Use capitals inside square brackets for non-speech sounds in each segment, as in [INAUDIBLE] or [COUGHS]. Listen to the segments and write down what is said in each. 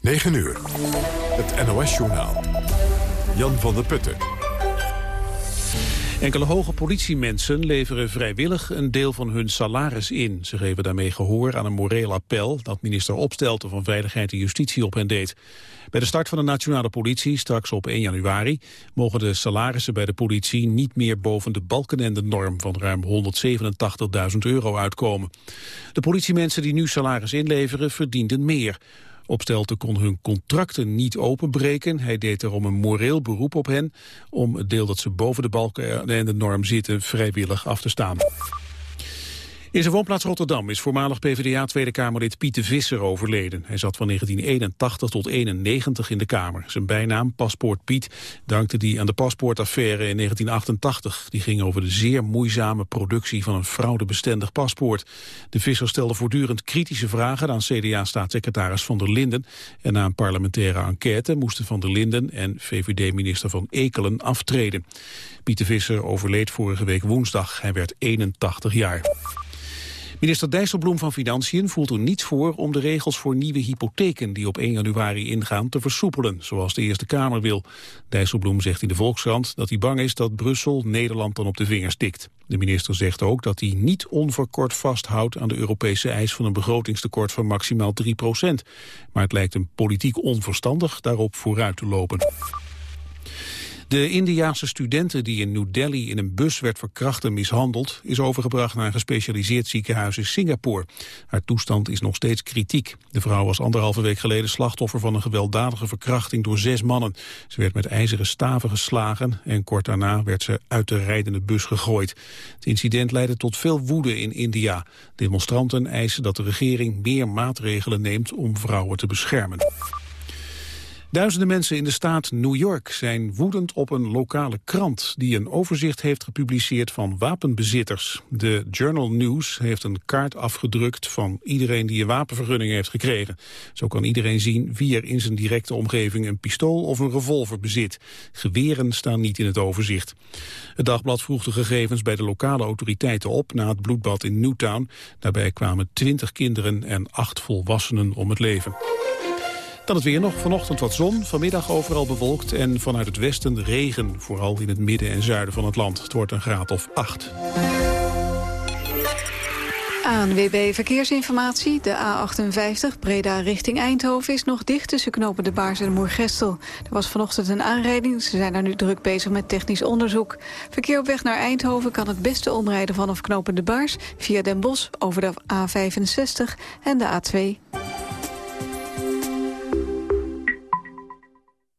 9 uur. Het NOS-journaal. Jan van der Putten. Enkele hoge politiemensen leveren vrijwillig een deel van hun salaris in. Ze geven daarmee gehoor aan een moreel appel dat minister Opstelten van Veiligheid en Justitie op hen deed. Bij de start van de nationale politie, straks op 1 januari, mogen de salarissen bij de politie niet meer boven de balkenende norm van ruim 187.000 euro uitkomen. De politiemensen die nu salaris inleveren verdienden meer. Opstelten kon hun contracten niet openbreken. Hij deed erom een moreel beroep op hen om het deel dat ze boven de balken en de norm zitten vrijwillig af te staan. In zijn woonplaats Rotterdam is voormalig PvdA Tweede Kamerlid Piet de Visser overleden. Hij zat van 1981 tot 91 in de Kamer. Zijn bijnaam, Paspoort Piet, dankte hij aan de paspoortaffaire in 1988. Die ging over de zeer moeizame productie van een fraudebestendig paspoort. De Visser stelde voortdurend kritische vragen aan CDA-staatssecretaris Van der Linden. En na een parlementaire enquête moesten Van der Linden en VVD-minister Van Ekelen aftreden. Piet de Visser overleed vorige week woensdag. Hij werd 81 jaar. Minister Dijsselbloem van Financiën voelt er niets voor om de regels voor nieuwe hypotheken die op 1 januari ingaan te versoepelen, zoals de Eerste Kamer wil. Dijsselbloem zegt in de Volkskrant dat hij bang is dat Brussel Nederland dan op de vingers tikt. De minister zegt ook dat hij niet onverkort vasthoudt aan de Europese eis van een begrotingstekort van maximaal 3 procent. Maar het lijkt hem politiek onverstandig daarop vooruit te lopen. De Indiaanse studenten die in New Delhi in een bus werd verkracht en mishandeld... is overgebracht naar een gespecialiseerd ziekenhuis in Singapore. Haar toestand is nog steeds kritiek. De vrouw was anderhalve week geleden slachtoffer van een gewelddadige verkrachting door zes mannen. Ze werd met ijzeren staven geslagen en kort daarna werd ze uit de rijdende bus gegooid. Het incident leidde tot veel woede in India. Demonstranten eisen dat de regering meer maatregelen neemt om vrouwen te beschermen. Duizenden mensen in de staat New York zijn woedend op een lokale krant... die een overzicht heeft gepubliceerd van wapenbezitters. De Journal News heeft een kaart afgedrukt van iedereen die een wapenvergunning heeft gekregen. Zo kan iedereen zien wie er in zijn directe omgeving een pistool of een revolver bezit. Geweren staan niet in het overzicht. Het dagblad vroeg de gegevens bij de lokale autoriteiten op... na het bloedbad in Newtown. Daarbij kwamen twintig kinderen en acht volwassenen om het leven. Dan het weer nog. Vanochtend wat zon, vanmiddag overal bewolkt... en vanuit het westen regen, vooral in het midden en zuiden van het land. Het wordt een graad of 8. ANWB Verkeersinformatie. De A58 Breda richting Eindhoven is nog dicht tussen knopen de Baars en Moergestel. Er was vanochtend een aanrijding. Ze zijn daar nu druk bezig met technisch onderzoek. Verkeer op weg naar Eindhoven kan het beste omrijden vanaf knopen de Baars... via Den Bosch over de A65 en de A2.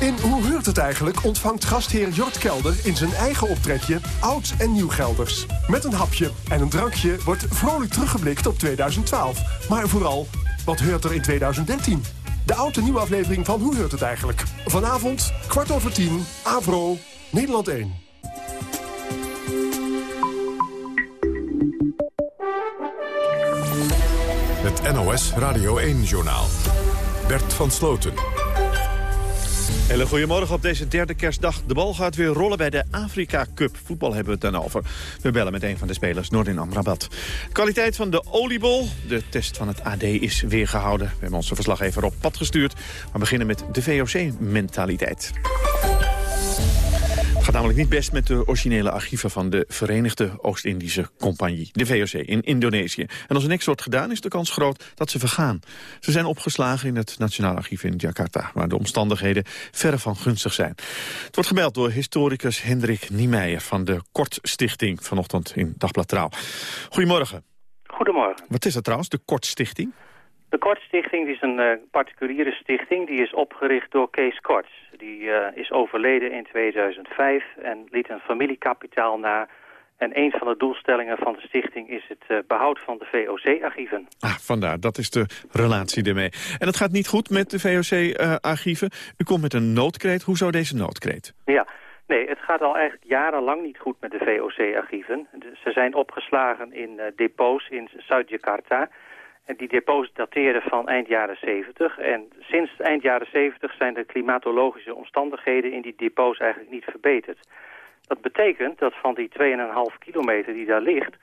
In Hoe Heurt het eigenlijk ontvangt gastheer Jort Kelder in zijn eigen optrekje oud en nieuw Gelders. Met een hapje en een drankje wordt vrolijk teruggeblikt op 2012. Maar vooral, wat heurt er in 2013? De oude nieuwe aflevering van Hoe Heurt het eigenlijk? Vanavond, kwart over tien, Avro, Nederland 1. Het NOS Radio 1-journaal. Bert van Sloten. Hele goedemorgen op deze derde kerstdag. De bal gaat weer rollen bij de Afrika Cup. Voetbal hebben we het dan over. We bellen met een van de spelers, Nordin Amrabat. Kwaliteit van de oliebol. De test van het AD is weer gehouden. We hebben onze verslaggever op pad gestuurd. We beginnen met de VOC-mentaliteit namelijk niet best met de originele archieven van de Verenigde Oost-Indische Compagnie, de VOC, in Indonesië. En als er niks wordt gedaan is de kans groot dat ze vergaan. Ze zijn opgeslagen in het Nationaal Archief in Jakarta, waar de omstandigheden verre van gunstig zijn. Het wordt gebeld door historicus Hendrik Niemeyer van de Kortstichting vanochtend in Dagblad Trouw. Goedemorgen. Goedemorgen. Wat is dat trouwens, de Kortstichting? De Kortstichting is een uh, particuliere stichting. Die is opgericht door Kees Korts. Die uh, is overleden in 2005 en liet een familiekapitaal na... En een van de doelstellingen van de stichting is het uh, behoud van de VOC-archieven. Ah, vandaar, dat is de relatie ermee. En het gaat niet goed met de VOC-archieven. U komt met een noodkreet. Hoe zou deze noodkreet? Ja, nee, het gaat al eigenlijk jarenlang niet goed met de VOC-archieven. Ze zijn opgeslagen in uh, depots in Zuid-Jakarta... Die depots dateren van eind jaren 70. En sinds eind jaren 70 zijn de klimatologische omstandigheden in die depots eigenlijk niet verbeterd. Dat betekent dat van die 2,5 kilometer die daar ligt...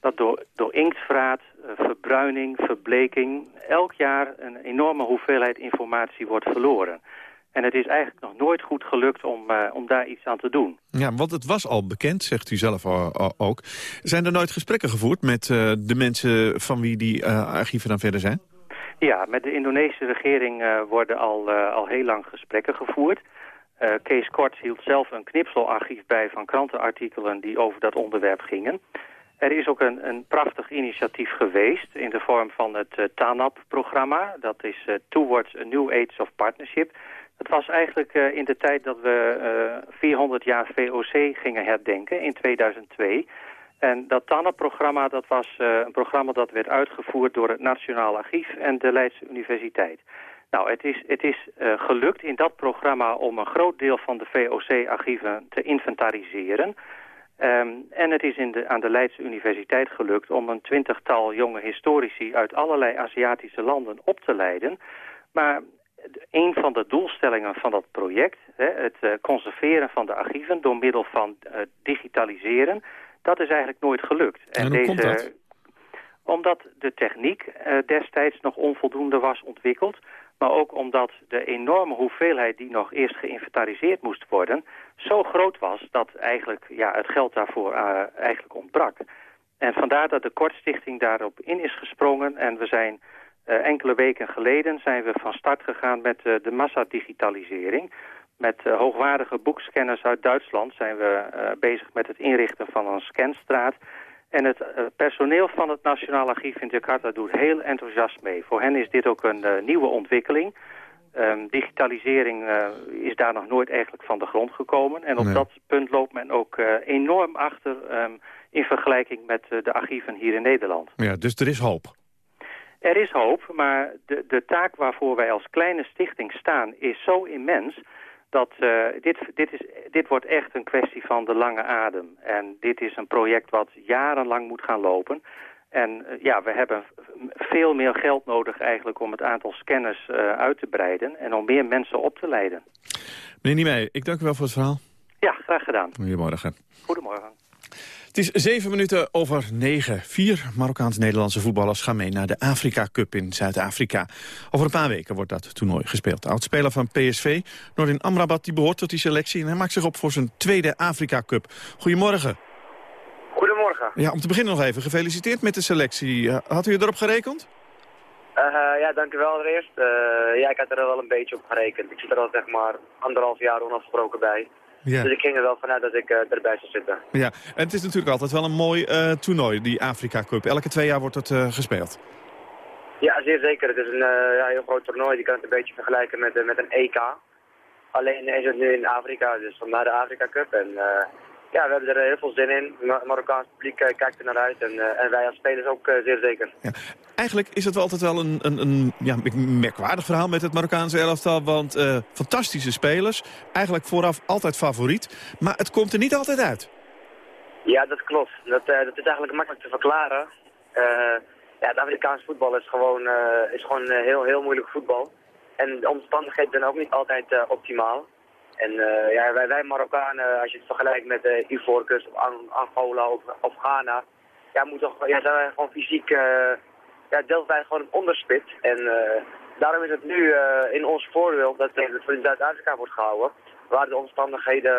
dat door, door inktvraat, eh, verbruining, verbleking... elk jaar een enorme hoeveelheid informatie wordt verloren. En het is eigenlijk nog nooit goed gelukt om, uh, om daar iets aan te doen. Ja, want het was al bekend, zegt u zelf ook. Zijn er nooit gesprekken gevoerd met uh, de mensen van wie die uh, archieven dan verder zijn? Ja, met de Indonesische regering worden al, al heel lang gesprekken gevoerd. Kees Kort hield zelf een knipselarchief bij van krantenartikelen die over dat onderwerp gingen. Er is ook een, een prachtig initiatief geweest in de vorm van het TANAP-programma. Dat is Towards a New Age of Partnership... Het was eigenlijk uh, in de tijd dat we uh, eh, 400 jaar VOC gingen herdenken in 2002. En dat TANNE-programma dat was uh, een programma dat werd uitgevoerd door het Nationaal Archief en de Leidse Universiteit. Nou, het is, het is gelukt in dat programma om een groot deel van de VOC-archieven te inventariseren. Um, en het is in de, aan de Leidse Universiteit gelukt om een twintigtal jonge historici uit allerlei Aziatische landen op te leiden. Maar een van de doelstellingen van dat project, hè, het uh, conserveren van de archieven door middel van uh, digitaliseren, dat is eigenlijk nooit gelukt. En, en hoe komt dat? Omdat de techniek uh, destijds nog onvoldoende was ontwikkeld, maar ook omdat de enorme hoeveelheid die nog eerst geïnventariseerd moest worden, zo groot was dat eigenlijk ja, het geld daarvoor eigenlijk ontbrak. En vandaar dat de Kortstichting daarop in is gesprongen en we zijn uh, enkele weken geleden zijn we van start gegaan met uh, de massadigitalisering. Met uh, hoogwaardige boekscanners uit Duitsland zijn we bezig met het inrichten van een scanstraat. En het personeel van het Nationaal Archief in Jakarta doet heel enthousiast mee. Voor hen is dit ook een nieuwe ontwikkeling. Um, digitalisering is daar nog nooit eigenlijk van de grond gekomen. En op nee. dat punt loopt men ook enorm achter um, in vergelijking met de archieven hier in Nederland. Ja, dus er is hoop. Er is hoop, maar de, de taak waarvoor wij als kleine stichting staan is zo immens dat uh, dit, dit, is, dit wordt echt een kwestie van de lange adem. En dit is een project wat jarenlang moet gaan lopen. En uh, ja, we hebben veel meer geld nodig eigenlijk om het aantal scanners uh, uit te breiden... en om meer mensen op te leiden. Meneer Niemeyer, ik dank u wel voor het verhaal. Ja, graag gedaan. Goedemorgen. Goedemorgen. Het is zeven minuten over negen. Vier Marokkaans-Nederlandse voetballers gaan mee naar de Afrika Cup in Zuid-Afrika. Over een paar weken wordt dat toernooi gespeeld. Oudspeler van PSV, Noordin Amrabat, die behoort tot die selectie... en hij maakt zich op voor zijn tweede Afrika Cup. Goedemorgen. Goedemorgen. Ja, om te beginnen nog even, gefeliciteerd met de selectie. Had u erop gerekend? Uh, ja, dank u wel allereerst. Uh, ja, ik had er wel een beetje op gerekend. Ik zit er al zeg maar anderhalf jaar onafgesproken bij. Ja. Dus ik ging er wel vanuit dat ik uh, erbij zou zitten. Ja, en het is natuurlijk altijd wel een mooi uh, toernooi, die Afrika Cup. Elke twee jaar wordt het uh, gespeeld. Ja, zeer zeker. Het is een ja, heel groot toernooi. Je kan het een beetje vergelijken met, met een EK. Alleen is het nu in Afrika, dus vandaar de Afrika Cup. En ja, we hebben er heel veel zin in. Het Marokkaans publiek uh, kijkt er naar uit en, uh, en wij als spelers ook uh, zeer zeker. Ja. Eigenlijk is het wel altijd wel een, een, een ja, merkwaardig verhaal met het Marokkaanse elftal. Want fantastische spelers, eigenlijk vooraf altijd favoriet. Maar het komt er niet altijd uit. Ja, dat klopt. Dat, dat is eigenlijk makkelijk te verklaren. ja, het Afrikaanse voetbal is gewoon, is gewoon heel, heel moeilijk voetbal. En de omstandigheden zijn ook niet altijd optimaal. En uh, ja, wij, wij Marokkanen, als je het vergelijkt met uh, Ivoorkust of Angola of, of Ghana, ja, moet toch, ja, zijn wij gewoon fysiek, uh, ja, deelt wij gewoon een onderspit. En daarom is het nu in ons voordeel dat het voor Zuid-Afrika wordt gehouden, waar de omstandigheden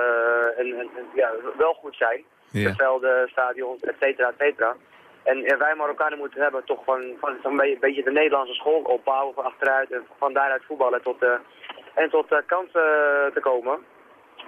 en, en, ja, wel goed zijn. Ja. De velden, stadions, et cetera, et cetera. En ja, wij Marokkanen moeten hebben toch van, van, van een beetje de Nederlandse school opbouwen van achteruit en van daaruit voetballen tot en tot uh, kansen te komen.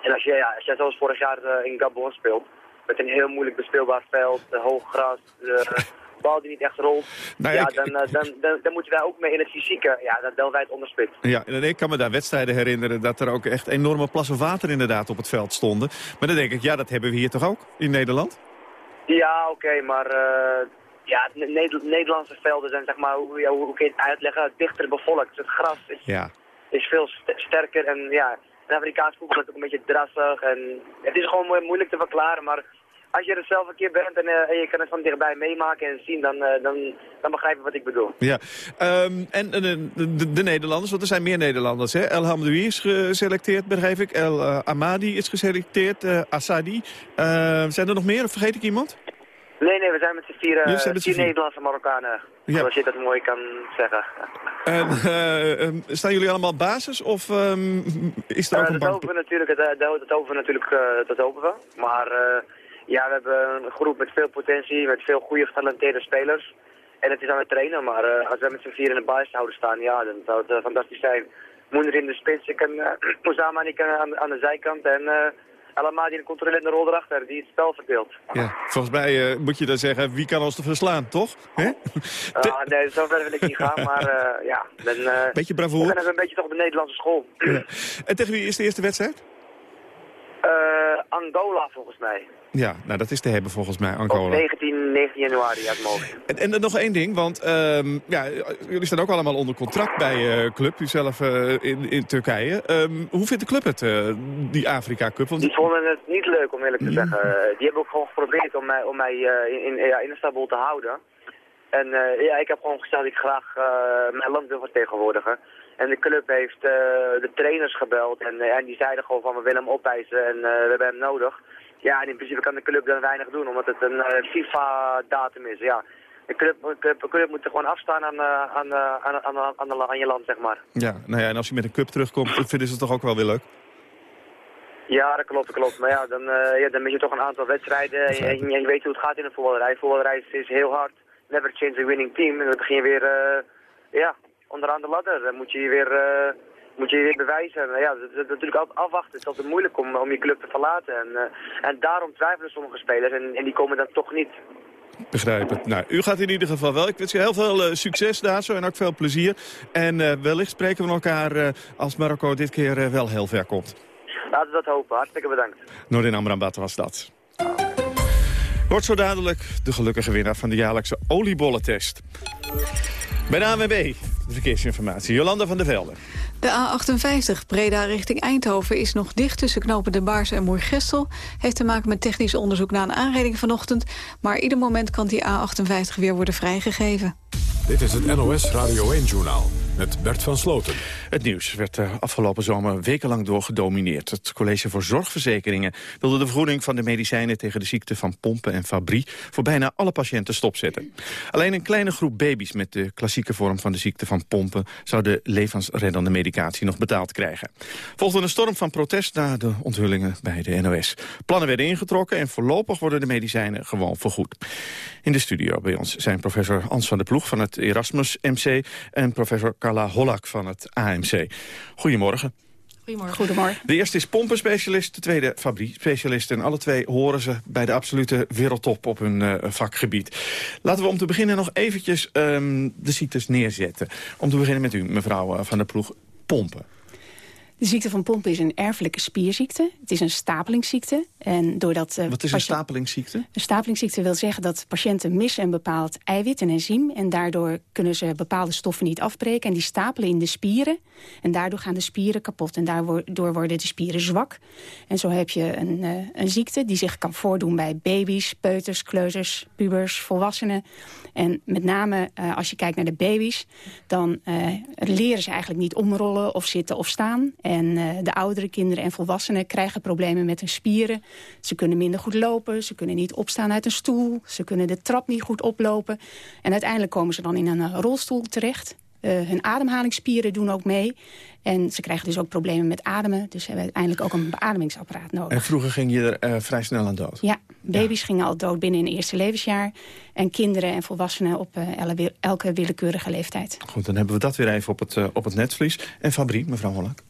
En als je, ja, als je zoals vorig jaar uh, in Gabon speelt, met een heel moeilijk bespeelbaar veld, hoog gras, de [LAUGHS] bal die niet echt rolt, nou, ja, dan, dan, dan, dan, dan, moeten wij ook mee in het fysieke, ja, dan delen wij het onderspit. Ja, en ik kan me daar wedstrijden herinneren dat er ook echt enorme plassen water inderdaad op het veld stonden. Maar dan denk ik, ja, dat hebben we hier toch ook in Nederland? Ja, oké, maar uh, ja, Nederlandse velden zijn, zeg maar, hoe, hoe, hoe kun je het uitleggen, dichter bevolkt. Het gras is, ja. Is veel sterker en ja, het Amerikaans voetbal is ook een beetje drassig. En het is gewoon moeilijk te verklaren, maar als je er zelf een keer bent en, en, je kan het van dichtbij meemaken en zien, dan, uh, dan, dan begrijp je wat ik bedoel. Ja, um, en de, de, de, Nederlanders, want er zijn meer Nederlanders, hè? El Hamdoui is geselecteerd, begrijp ik. El uh, Amadi is geselecteerd, Assadi. zijn er nog meer, of vergeet ik iemand? Nee, nee, we zijn met z'n vier, vier Nederlandse Marokkanen, ja. zoals je dat mooi kan zeggen. En, ehm, staan jullie allemaal basis of um, is er ook een bank? Dat hopen we natuurlijk, dat, dat hopen we natuurlijk, dat hopen we. Maar ja, we hebben een groep met veel potentie, met veel goede getalenteerde spelers. En het is aan het trainen, maar uh, als we met z'n vier in de basis zouden staan, ja, dan zou het uh, fantastisch zijn. Moeder in de spits, ik kan [CLEARS THROAT] uh, Osama ik aan, aan de zijkant en allemaal die een controlerende rol erachter, die het spel verdeelt. Ja, volgens mij moet je dan zeggen, wie kan ons te verslaan, toch? Ah, nee, zo ver wil ik niet gaan, maar ja. Dan, beetje bravoure? Dan hebben we een beetje toch de Nederlandse school. Ja. En tegen wie is de eerste wedstrijd? Angola, volgens mij. Ja, nou dat is te hebben volgens mij, Angola. Op 19, 19 januari uit mogelijk. En, en nog één ding, want um, ja, jullie staan ook allemaal onder contract bij uh, Club, u zelf uh, in, in Turkije. Um, hoe vindt de club het, uh, die Afrika Cup? Want... Die vonden het niet leuk, om eerlijk te zeggen. die hebben ook gewoon geprobeerd om mij, om mij in, in, ja, in Istanbul te houden. En ja, ik heb gewoon gezegd dat ik graag mijn land wil vertegenwoordigen. En de club heeft de trainers gebeld en, en die zeiden gewoon van we willen hem opeisen en we hebben hem nodig. Ja, en in principe kan de club dan weinig doen, omdat het een uh, FIFA-datum is. Ja. De club, de club moet er gewoon afstaan aan, uh, aan, uh, aan, aan, aan, aan, je land, zeg maar. Ja, nou ja, en als je met een cup terugkomt, vinden ze het toch ook wel weer leuk? Ja, dat klopt, dat klopt. Maar ja, dan, ja, dan mis je toch een aantal wedstrijden en, en, je weet hoe het gaat in de voetballerij. Voetballerij is, heel hard. Never change a winning team. En dan begin je weer, ja, onderaan de ladder. Dan moet je je weer moet je je weer bewijzen. En, ja, dat, is natuurlijk altijd afwachten. Het is altijd moeilijk om, om je club te verlaten. En, uh, en daarom twijfelen sommige spelers en, en die komen dan toch niet. Begrijp het. Nou, u gaat in ieder geval wel. Ik wens je heel veel uh, succes daar zo en ook veel plezier. En wellicht spreken we elkaar als Marokko dit keer wel heel ver komt. Laten we dat hopen. Hartstikke bedankt. Noordin Amrabat was dat. Wordt zo dadelijk de gelukkige winnaar van de jaarlijkse oliebollentest. Bij de ANWB, verkeersinformatie. Jolanda van der Velde. De A58 Breda richting Eindhoven is nog dicht tussen knopen De Baars en Moergestel. Heeft te maken met technisch onderzoek na een aanrijding vanochtend. Maar ieder moment kan die A58 weer worden vrijgegeven. Dit is het NOS Radio 1-journaal met Bert van Sloten. Het nieuws werd de afgelopen zomer wekenlang door gedomineerd. Het College voor Zorgverzekeringen wilde de vergoeding van de medicijnen tegen de ziekte van pompen en fabrie voor bijna alle patiënten stopzetten. Alleen een kleine groep baby's met de klassieke vorm van de ziekte van pompen zou de levensreddende medicatie nog betaald krijgen. Volgde een storm van protest na de onthullingen bij de NOS. Plannen werden ingetrokken en voorlopig worden de medicijnen gewoon vergoed. In de studio bij ons zijn professor Ans van der Ploeg van het Erasmus MC en professor Carla Hollak van het AMC. Goedemorgen. Goedemorgen. Goedemorgen. De eerste is pompenspecialist, de tweede fabriekspecialist. En alle twee horen ze bij de absolute wereldtop op hun uh, vakgebied. Laten we om te beginnen nog eventjes um, de ziektes neerzetten. Om te beginnen met u, mevrouw uh, Van der Ploeg. Pompen. De ziekte van pompen is een erfelijke spierziekte. Het is een stapelingsziekte. En doordat, uh, Wat is een stapelingsziekte? Een stapelingsziekte wil zeggen dat patiënten missen een bepaald eiwit, een enzym. En daardoor kunnen ze bepaalde stoffen niet afbreken. En die stapelen in de spieren. En daardoor gaan de spieren kapot. En daardoor worden de spieren zwak. En zo heb je een, uh, een ziekte die zich kan voordoen bij baby's, peuters, kleuters, pubers, volwassenen. En met name uh, als je kijkt naar de baby's, dan leren ze eigenlijk niet omrollen of zitten of staan. En uh, de oudere kinderen en volwassenen krijgen problemen met hun spieren. Ze kunnen minder goed lopen, ze kunnen niet opstaan uit een stoel... ze kunnen de trap niet goed oplopen. En uiteindelijk komen ze dan in een uh, rolstoel terecht. Uh, hun ademhalingsspieren doen ook mee. En ze krijgen dus ook problemen met ademen. Dus ze hebben uiteindelijk ook een beademingsapparaat nodig. En vroeger ging je er uh, vrij snel aan dood? Ja, baby's ja. gingen al dood binnen hun eerste levensjaar. En kinderen en volwassenen op uh, elke willekeurige leeftijd. Goed, dan hebben we dat weer even op het, op het netvlies. En Fabrie, mevrouw Hollak?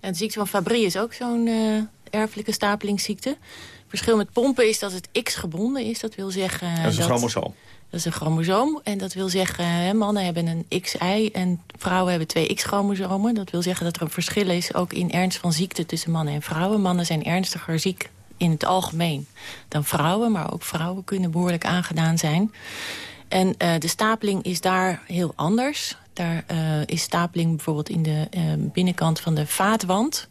En de ziekte van Fabry is ook zo'n uh, erfelijke stapelingsziekte. Het verschil met pompen is dat het X-gebonden is. Dat wil zeggen... Dat is een chromosoom. Dat is een chromosoom. En dat wil zeggen, hè, mannen hebben een XY en vrouwen hebben twee X-chromosomen. Dat wil zeggen dat er een verschil is, ook in ernst van ziekte tussen mannen en vrouwen. Mannen zijn ernstiger ziek in het algemeen dan vrouwen. Maar ook vrouwen kunnen behoorlijk aangedaan zijn. En de stapeling is daar heel anders. Daar is stapeling bijvoorbeeld in de binnenkant van de vaatwand.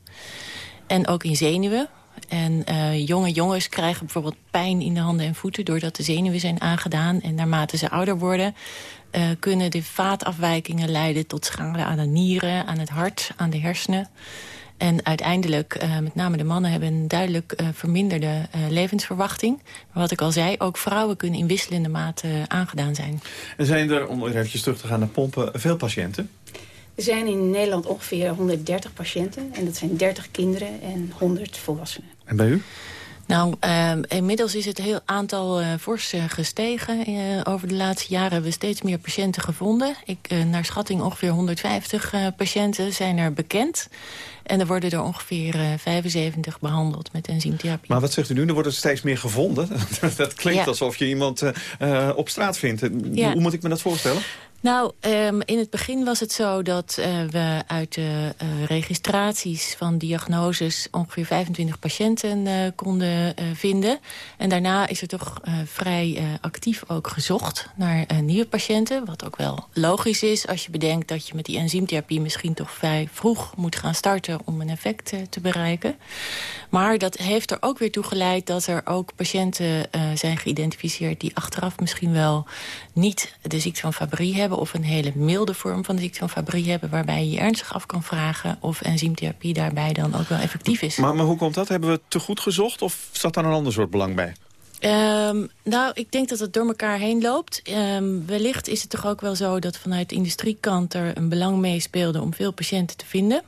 En ook in zenuwen. En uh, jonge jongens krijgen bijvoorbeeld pijn in de handen en voeten... doordat de zenuwen zijn aangedaan. En naarmate ze ouder worden... Kunnen de vaatafwijkingen leiden tot schade aan de nieren, aan het hart, aan de hersenen. En uiteindelijk, uh, met name de mannen, hebben een duidelijk verminderde levensverwachting. Maar wat ik al zei, ook vrouwen kunnen in wisselende mate aangedaan zijn. En zijn er, om even terug te gaan naar pompen, veel patiënten? Er zijn in Nederland ongeveer 130 patiënten. En dat zijn 30 kinderen en 100 volwassenen. En bij u? Nou, uh, inmiddels is het heel aantal uh, fors uh, gestegen. over de laatste jaren hebben we steeds meer patiënten gevonden. Ik, naar schatting ongeveer 150 patiënten zijn er bekend. En er worden er ongeveer 75 behandeld met enzymtherapie. Maar wat zegt u nu? Er worden steeds meer gevonden. [LAUGHS] dat klinkt alsof je iemand op straat vindt. Ja. Hoe moet ik me dat voorstellen? Nou, um, in het begin was het zo dat uh, we uit de uh, registraties van diagnoses ongeveer 25 patiënten uh, konden vinden. En daarna is er toch vrij actief ook gezocht naar nieuwe patiënten. Wat ook wel logisch is als je bedenkt dat je met die enzymtherapie misschien toch vrij vroeg moet gaan starten om een effect te bereiken. Maar dat heeft er ook weer toe geleid dat er ook patiënten zijn geïdentificeerd die achteraf misschien wel niet de ziekte van Fabry hebben of een hele milde vorm van de ziekte van Fabry hebben... waarbij je je ernstig af kan vragen of enzymtherapie daarbij dan ook wel effectief is. Maar, maar hoe komt dat? Hebben we te goed gezocht of zat daar een ander soort belang bij? Um, nou, ik denk dat het door elkaar heen loopt. Um, wellicht is het toch ook wel zo dat vanuit de industriekant er een belang meespeelde om veel patiënten te vinden.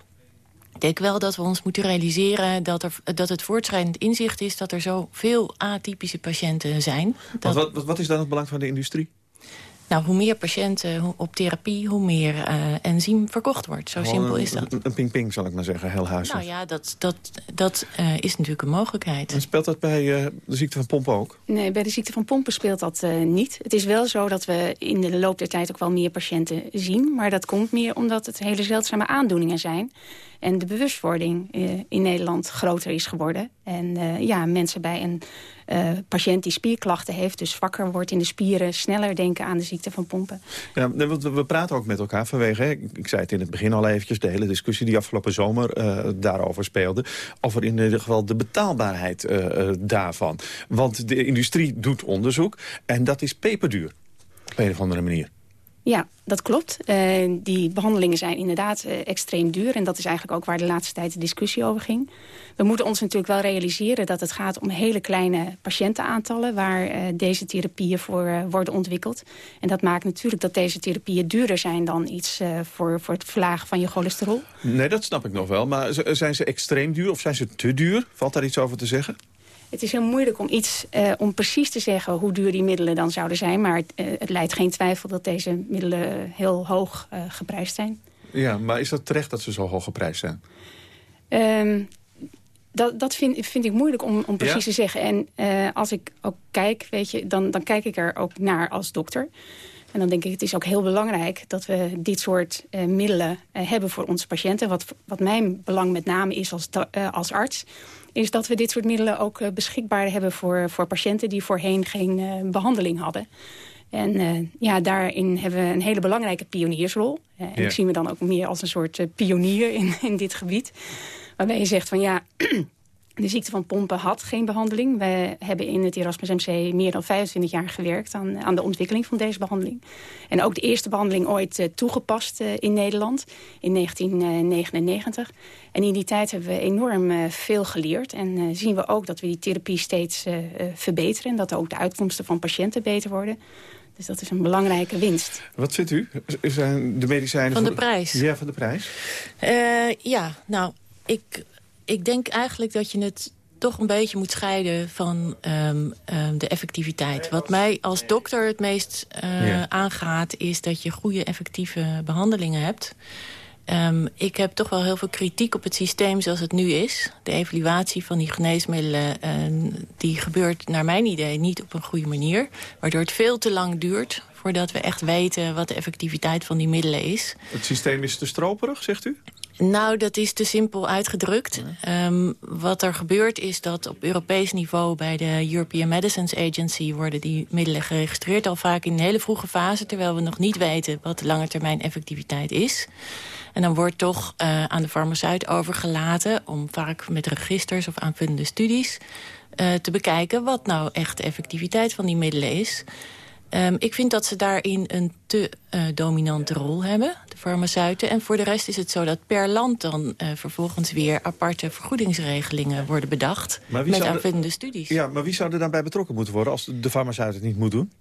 Ik denk wel dat we ons moeten realiseren dat, er, dat het voortschrijdend inzicht is... dat er zoveel atypische patiënten zijn. Dat... Wat, wat, wat is dan het belang van de industrie? Nou, hoe meer patiënten op therapie, hoe meer uh, enzym verkocht wordt. Zo simpel is dat. Een ping-ping, zal ik maar zeggen, heel huiselijk. Nou ja, dat, dat, dat uh, is natuurlijk een mogelijkheid. En speelt dat bij uh, de ziekte van pompen ook? Nee, bij de ziekte van pompen speelt dat niet. Het is wel zo dat we in de loop der tijd ook wel meer patiënten zien. Maar dat komt meer omdat het hele zeldzame aandoeningen zijn. En de bewustwording in Nederland groter is geworden. En ja, mensen bij een uh, patiënt die spierklachten heeft, dus wakker wordt in de spieren... sneller denken aan de ziekte van pompen. Ja, we praten ook met elkaar vanwege, ik zei het in het begin al eventjes... de hele discussie die afgelopen zomer daarover speelde... over in ieder geval de betaalbaarheid daarvan. Want de industrie doet onderzoek en dat is peperduur. Op een of andere manier. Ja, dat klopt. Uh, die behandelingen zijn inderdaad uh, extreem duur. En dat is eigenlijk ook waar de laatste tijd de discussie over ging. We moeten ons natuurlijk wel realiseren dat het gaat om hele kleine patiëntenaantallen... waar uh, deze therapieën voor worden ontwikkeld. En dat maakt natuurlijk dat deze therapieën duurder zijn dan iets voor, voor het verlagen van je cholesterol. Nee, dat snap ik nog wel. Maar zijn ze extreem duur of zijn ze te duur? Valt daar iets over te zeggen? Het is heel moeilijk om, iets, uh, om precies te zeggen hoe duur die middelen dan zouden zijn. Maar het, uh, het leidt geen twijfel dat deze middelen heel hoog uh, geprijsd zijn. Ja, maar is dat terecht dat ze zo hoog geprijsd zijn? Um, dat, dat vind, vind, ik moeilijk om, om precies ja? te zeggen. En als ik ook kijk, weet je, dan, dan kijk ik er ook naar als dokter. En dan denk ik, het is ook heel belangrijk dat we dit soort uh, middelen uh, hebben voor onze patiënten. Wat, wat mijn belang met name is als, uh, als arts is dat we dit soort middelen ook uh, beschikbaar hebben voor, voor patiënten die voorheen geen uh, behandeling hadden. En uh, ja, daarin hebben we een hele belangrijke pioniersrol. en ja. ik zie me dan ook meer als een soort pionier in, in dit gebied. Waarbij je zegt van ja, [CLEARS THROAT] de ziekte van pompen had geen behandeling. We hebben in het Erasmus MC meer dan 25 jaar gewerkt aan, aan de ontwikkeling van deze behandeling. En ook de eerste behandeling ooit uh, toegepast uh, in Nederland in 1999. En in die tijd hebben we enorm uh, veel geleerd. En zien we ook dat we die therapie steeds verbeteren. En dat ook de uitkomsten van patiënten beter worden. Dus dat is een belangrijke winst. Wat vindt u? Zijn de medicijnen... Van de prijs? Ja, van de prijs. ja, nou, ik ik denk eigenlijk dat je het toch een beetje moet scheiden van um, um, de effectiviteit. Wat mij als dokter het meest uh, ja. aangaat... is dat je goede, effectieve behandelingen hebt. Um, ik heb toch wel heel veel kritiek op het systeem zoals het nu is. De evaluatie van die geneesmiddelen... Uh, die gebeurt naar mijn idee niet op een goede manier. Waardoor het veel te lang duurt voordat we echt weten... wat de effectiviteit van die middelen is. Het systeem is te stroperig, zegt u? Nou, dat is te simpel uitgedrukt. Um, wat er gebeurt is dat op Europees niveau... bij de European Medicines Agency worden die middelen geregistreerd... al vaak in een hele vroege fase... terwijl we nog niet weten wat de lange termijn effectiviteit is. En dan wordt toch uh, aan de farmaceut overgelaten... om vaak met registers of aanvullende studies... Uh, te bekijken wat nou echt de effectiviteit van die middelen is... Um, ik vind dat ze daarin een te uh, dominante rol hebben, de farmaceuten. En voor de rest is het zo dat per land dan uh, vervolgens weer aparte vergoedingsregelingen worden bedacht. met aanvullende studies. Ja, maar wie zou er dan bij betrokken moeten worden als de farmaceut het niet moet doen?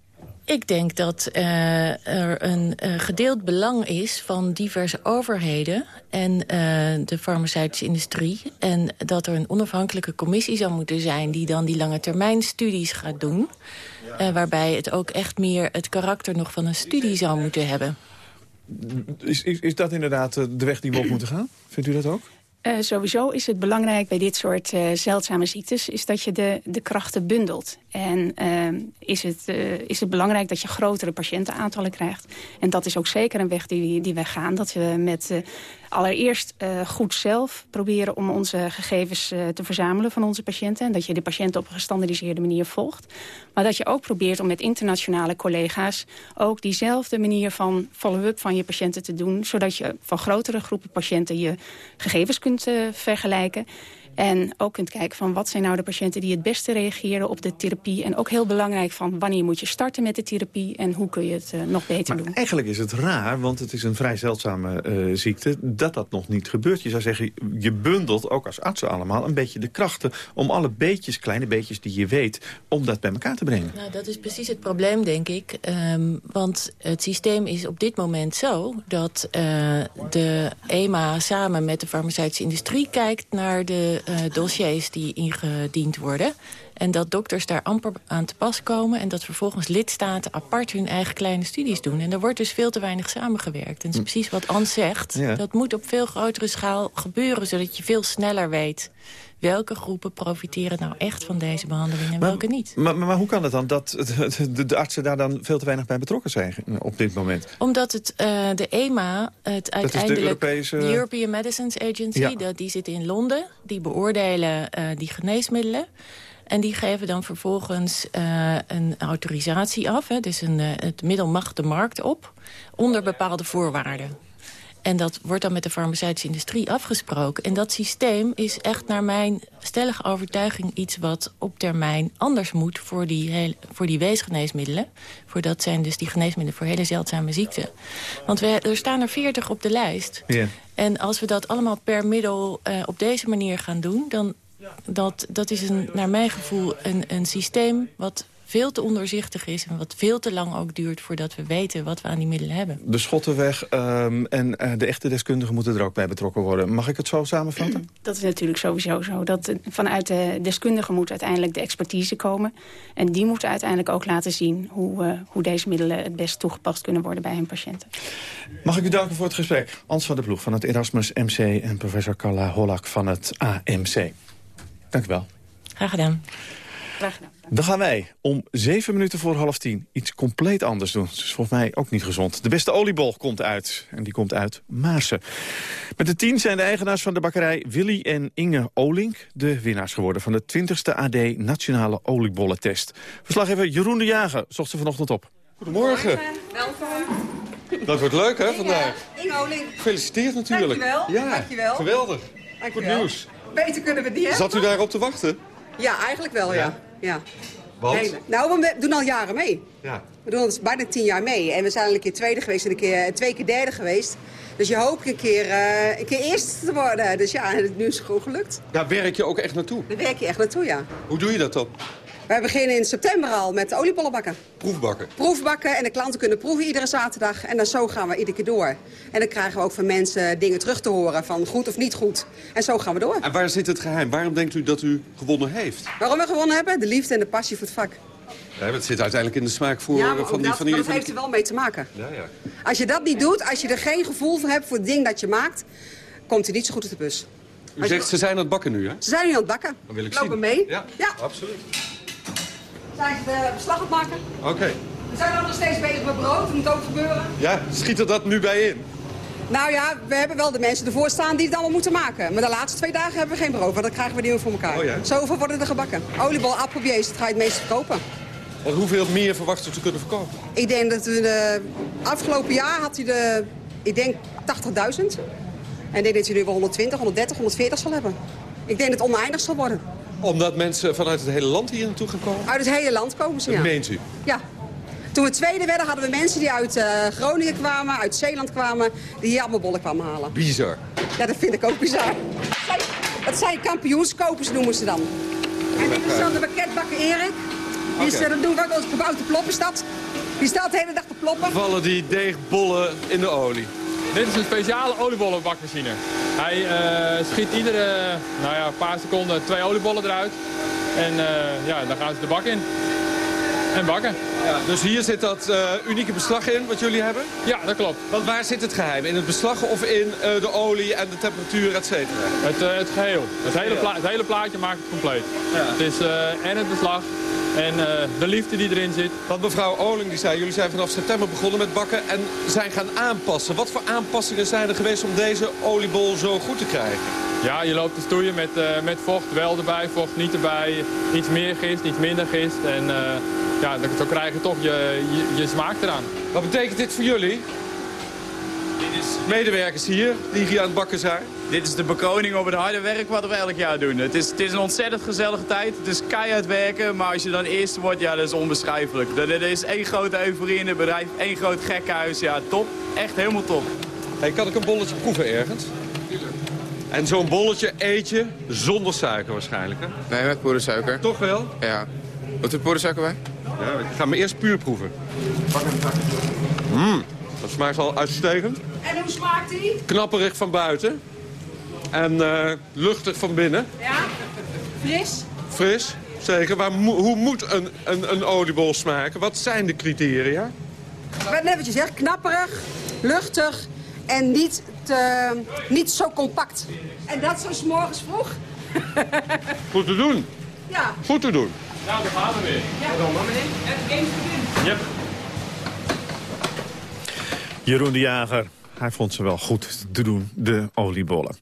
Ik denk dat uh, er een uh, gedeeld belang is van diverse overheden en uh, de farmaceutische industrie. En dat er een onafhankelijke commissie zou moeten zijn die dan die lange termijn studies gaat doen. Waarbij het ook echt meer het karakter nog van een studie zou moeten hebben. Is, is, is dat inderdaad de weg die we op moeten gaan? Vindt u dat ook? Uh, sowieso is het belangrijk bij dit soort uh, zeldzame ziektes... is dat je de, de krachten bundelt. En uh, is, het, is het belangrijk dat je grotere patiëntenaantallen krijgt. En dat is ook zeker een weg die, die wij gaan. Dat we met allereerst uh, goed zelf proberen om onze gegevens te verzamelen van onze patiënten. En dat je de patiënten op een gestandardiseerde manier volgt. Maar dat je ook probeert om met internationale collega's ook diezelfde manier van follow-up van je patiënten te doen. Zodat je van grotere groepen patiënten je gegevens kunt vergelijken. En ook kunt kijken van wat zijn nou de patiënten die het beste reageren op de therapie. En ook heel belangrijk van wanneer moet je starten met de therapie en hoe kun je het uh, nog beter maar doen. Eigenlijk is het raar, want het is een vrij zeldzame uh, ziekte, dat dat nog niet gebeurt. Je zou zeggen, je bundelt ook als artsen allemaal een beetje de krachten om alle beetjes, kleine beetjes die je weet, om dat bij elkaar te brengen. Nou, dat is precies het probleem, denk ik. Um, want het systeem is op dit moment zo dat uh, de EMA samen met de farmaceutische industrie kijkt naar de uh, dossiers die ingediend worden. En dat dokters daar amper aan te pas komen... en dat vervolgens lidstaten apart hun eigen kleine studies doen. En er wordt dus veel te weinig samengewerkt. En dat is precies wat Ans zegt. Ja. Dat moet op veel grotere schaal gebeuren... zodat je veel sneller weet welke groepen profiteren nou echt van deze behandeling en maar, welke niet. Maar, maar, maar, hoe kan het dan dat de, de, artsen daar dan veel te weinig bij betrokken zijn op dit moment? Omdat het, uh, de EMA, het uiteindelijk... de, Europese... de European Medicines Agency, ja. dat, die zit in Londen. Die beoordelen uh, die geneesmiddelen. En die geven dan vervolgens uh, een autorisatie af. Hè, dus een, het middel mag de markt op, onder bepaalde voorwaarden. En dat wordt dan met de farmaceutische industrie afgesproken. En dat systeem is echt naar mijn stellige overtuiging iets wat op termijn anders moet voor die, voor die weesgeneesmiddelen. Voor dat zijn dus die geneesmiddelen voor hele zeldzame ziekten. Want we, er staan er 40 op de lijst. Yeah. En als we dat allemaal per middel uh, op deze manier gaan doen... dan dat, dat is een, naar mijn gevoel een, een systeem wat veel te onderzichtig is... en wat veel te lang ook duurt voordat we weten wat we aan die middelen hebben. De schotten weg um, en uh, de echte deskundigen moeten er ook bij betrokken worden. Mag ik het zo samenvatten? [CLEARS THROAT] Dat is natuurlijk sowieso zo. Dat vanuit de deskundigen moet uiteindelijk de expertise komen. En die moeten uiteindelijk ook laten zien... hoe, uh, hoe deze middelen het best toegepast kunnen worden bij hun patiënten. Mag ik u danken voor het gesprek. Ans van de Ploeg van het Erasmus MC... en professor Carla Hollak van het AMC. Dank u wel. Graag gedaan. Graag gedaan. Dan gaan wij om zeven minuten voor half tien iets compleet anders doen. Dat is volgens mij ook niet gezond. De beste oliebol komt uit. En die komt uit Maarsen. Met de tien zijn de eigenaars van de bakkerij Willy en Inge Olink... de winnaars geworden van de 20e AD Nationale Oliebollentest. Verslaggever Jeroen de Jager zocht ze vanochtend op. Goedemorgen. Welkom. Dat wordt leuk, hè, vandaag? Inge Olink. Gefeliciteerd natuurlijk. Dankjewel. Ja, Dankjewel. geweldig. Dankjewel. Goed nieuws. Beter kunnen we niet hebben. Zat u daarop te wachten? Ja, eigenlijk wel, ja. ja. Want? Nee, nou, we doen al jaren mee. Ja. We doen al bijna tien jaar mee. En we zijn al een keer tweede geweest en een keer, twee keer derde geweest. Dus je hoopt een keer, uh, een keer eerste te worden. Dus ja, nu is het gewoon gelukt. Daar werk je ook echt naartoe? Daar werk je echt naartoe, ja. Hoe doe je dat dan? Wij beginnen in september al met oliebollen bakken. Proefbakken? Proefbakken en de klanten kunnen proeven iedere zaterdag. En dan zo gaan we iedere keer door. En dan krijgen we ook van mensen dingen terug te horen van goed of niet goed. En zo gaan we door. En waar zit het geheim? Waarom denkt u dat u gewonnen heeft? Waarom we gewonnen hebben? De liefde en de passie voor het vak. Ja, dat zit uiteindelijk in de smaak voor, ja, van die... Dat, van die, dat heeft er wel mee te maken. Ja, ja. Als je dat niet doet, als je er geen gevoel voor hebt voor het ding dat je maakt... komt hij niet zo goed uit de bus. U zegt, ze zijn aan het bakken nu, hè? Ze zijn nu aan het bakken. Dan wil ik Lopen zien. mee. Ja, ja. absoluut. Zijn ze de beslag aan het maken? Oké. Okay. We zijn ook nog steeds bezig met brood. Dat moet ook gebeuren. Ja, schiet er dat nu bij in? Nou ja, we hebben wel de mensen ervoor staan die het allemaal moeten maken. Maar de laatste twee dagen hebben we geen brood, want dat krijgen we niet meer voor elkaar. Oh ja? Zoveel worden er gebakken. Oliebol, appelbiers, dat ga je het meeste verkopen. En hoeveel meer verwacht u te kunnen verkopen? Ik denk dat we de afgelopen jaar had hij de, ik denk 80.000. En ik denk dat hij nu wel 120, 130, 140 zal hebben. Ik denk dat het oneindig zal worden. Omdat mensen vanuit het hele land hier naartoe gaan komen? Uit het hele land komen ze, ja. Meent u? Ja. Toen we tweede werden hadden we mensen die uit eh, Groningen kwamen, uit Zeeland kwamen, die hier allemaal bollen kwamen halen. Bizar. Ja, dat vind ik ook bizar. Dat zijn, dat zijn kampioenskopers noemen ze dan. En dit is dan de pakketbakker Erik. Die is, eh, dat doen we ook als gebouwd te ploppen stad. Die staat de hele dag te ploppen. Vallen die deegbollen in de olie? Dit is een speciale oliebollenbakmachine. Hij eh, schiet iedere nou ja, paar seconden twee oliebollen eruit. En eh, ja, dan gaan ze de bak in. En bakken. Ja, dus hier zit dat eh, unieke beslag in wat jullie hebben? Ja, dat klopt. Want waar zit het geheim? In het beslag of in de olie en de temperatuur, et cetera? Het, het geheel. Het hele, het hele plaatje maakt het compleet. Het is en het beslag en eh, de liefde die erin zit. Want mevrouw Oling die zei, jullie zijn vanaf september begonnen met bakken en zijn gaan aanpassen. Wat voor aanpassingen zijn er geweest om deze oliebol zo goed te krijgen? Ja, je loopt te stoeien met, eh, met vocht wel erbij, vocht niet erbij. Iets meer gist, iets minder gist. En eh, ja, dan, zo krijg je toch je, je, je smaak eraan. Wat betekent dit voor jullie? Medewerkers hier, die hier aan het bakken zijn. Dit is de bekroning op het harde werk wat we elk jaar doen. Het is, het is een ontzettend gezellige tijd. Het is keihard werken, maar als je dan eerste wordt, ja, dat is onbeschrijfelijk. Er, er is één grote euforie in het bedrijf, één groot gekhuis. Ja, top. Echt helemaal top. Hey, kan ik een bolletje proeven ergens? En zo'n bolletje eet je zonder suiker waarschijnlijk, hè? Nee, met poedersuiker. Toch wel? Ja. Wat er poedersuiker bij? Ja, ik ga me eerst puur proeven. Mmm, dat smaakt al uitstekend. En hoe smaakt die? Knapperig van buiten. En eh, luchtig van binnen. Ja. Fris. Fris, zeker. Maar mo- hoe moet een, een, een oliebol smaken? Wat zijn de criteria? Net wat je zegt, knapperig, luchtig en niet, te, niet zo compact. En dat zo 's morgens vroeg. [LAUGHS] Goed te doen. Ja. Goed te doen. Nou, daar gaan we weer. Ja, dan maar meneer. En één begin. Yep. Jeroen de Jager, hij vond ze wel goed te doen, de oliebollen.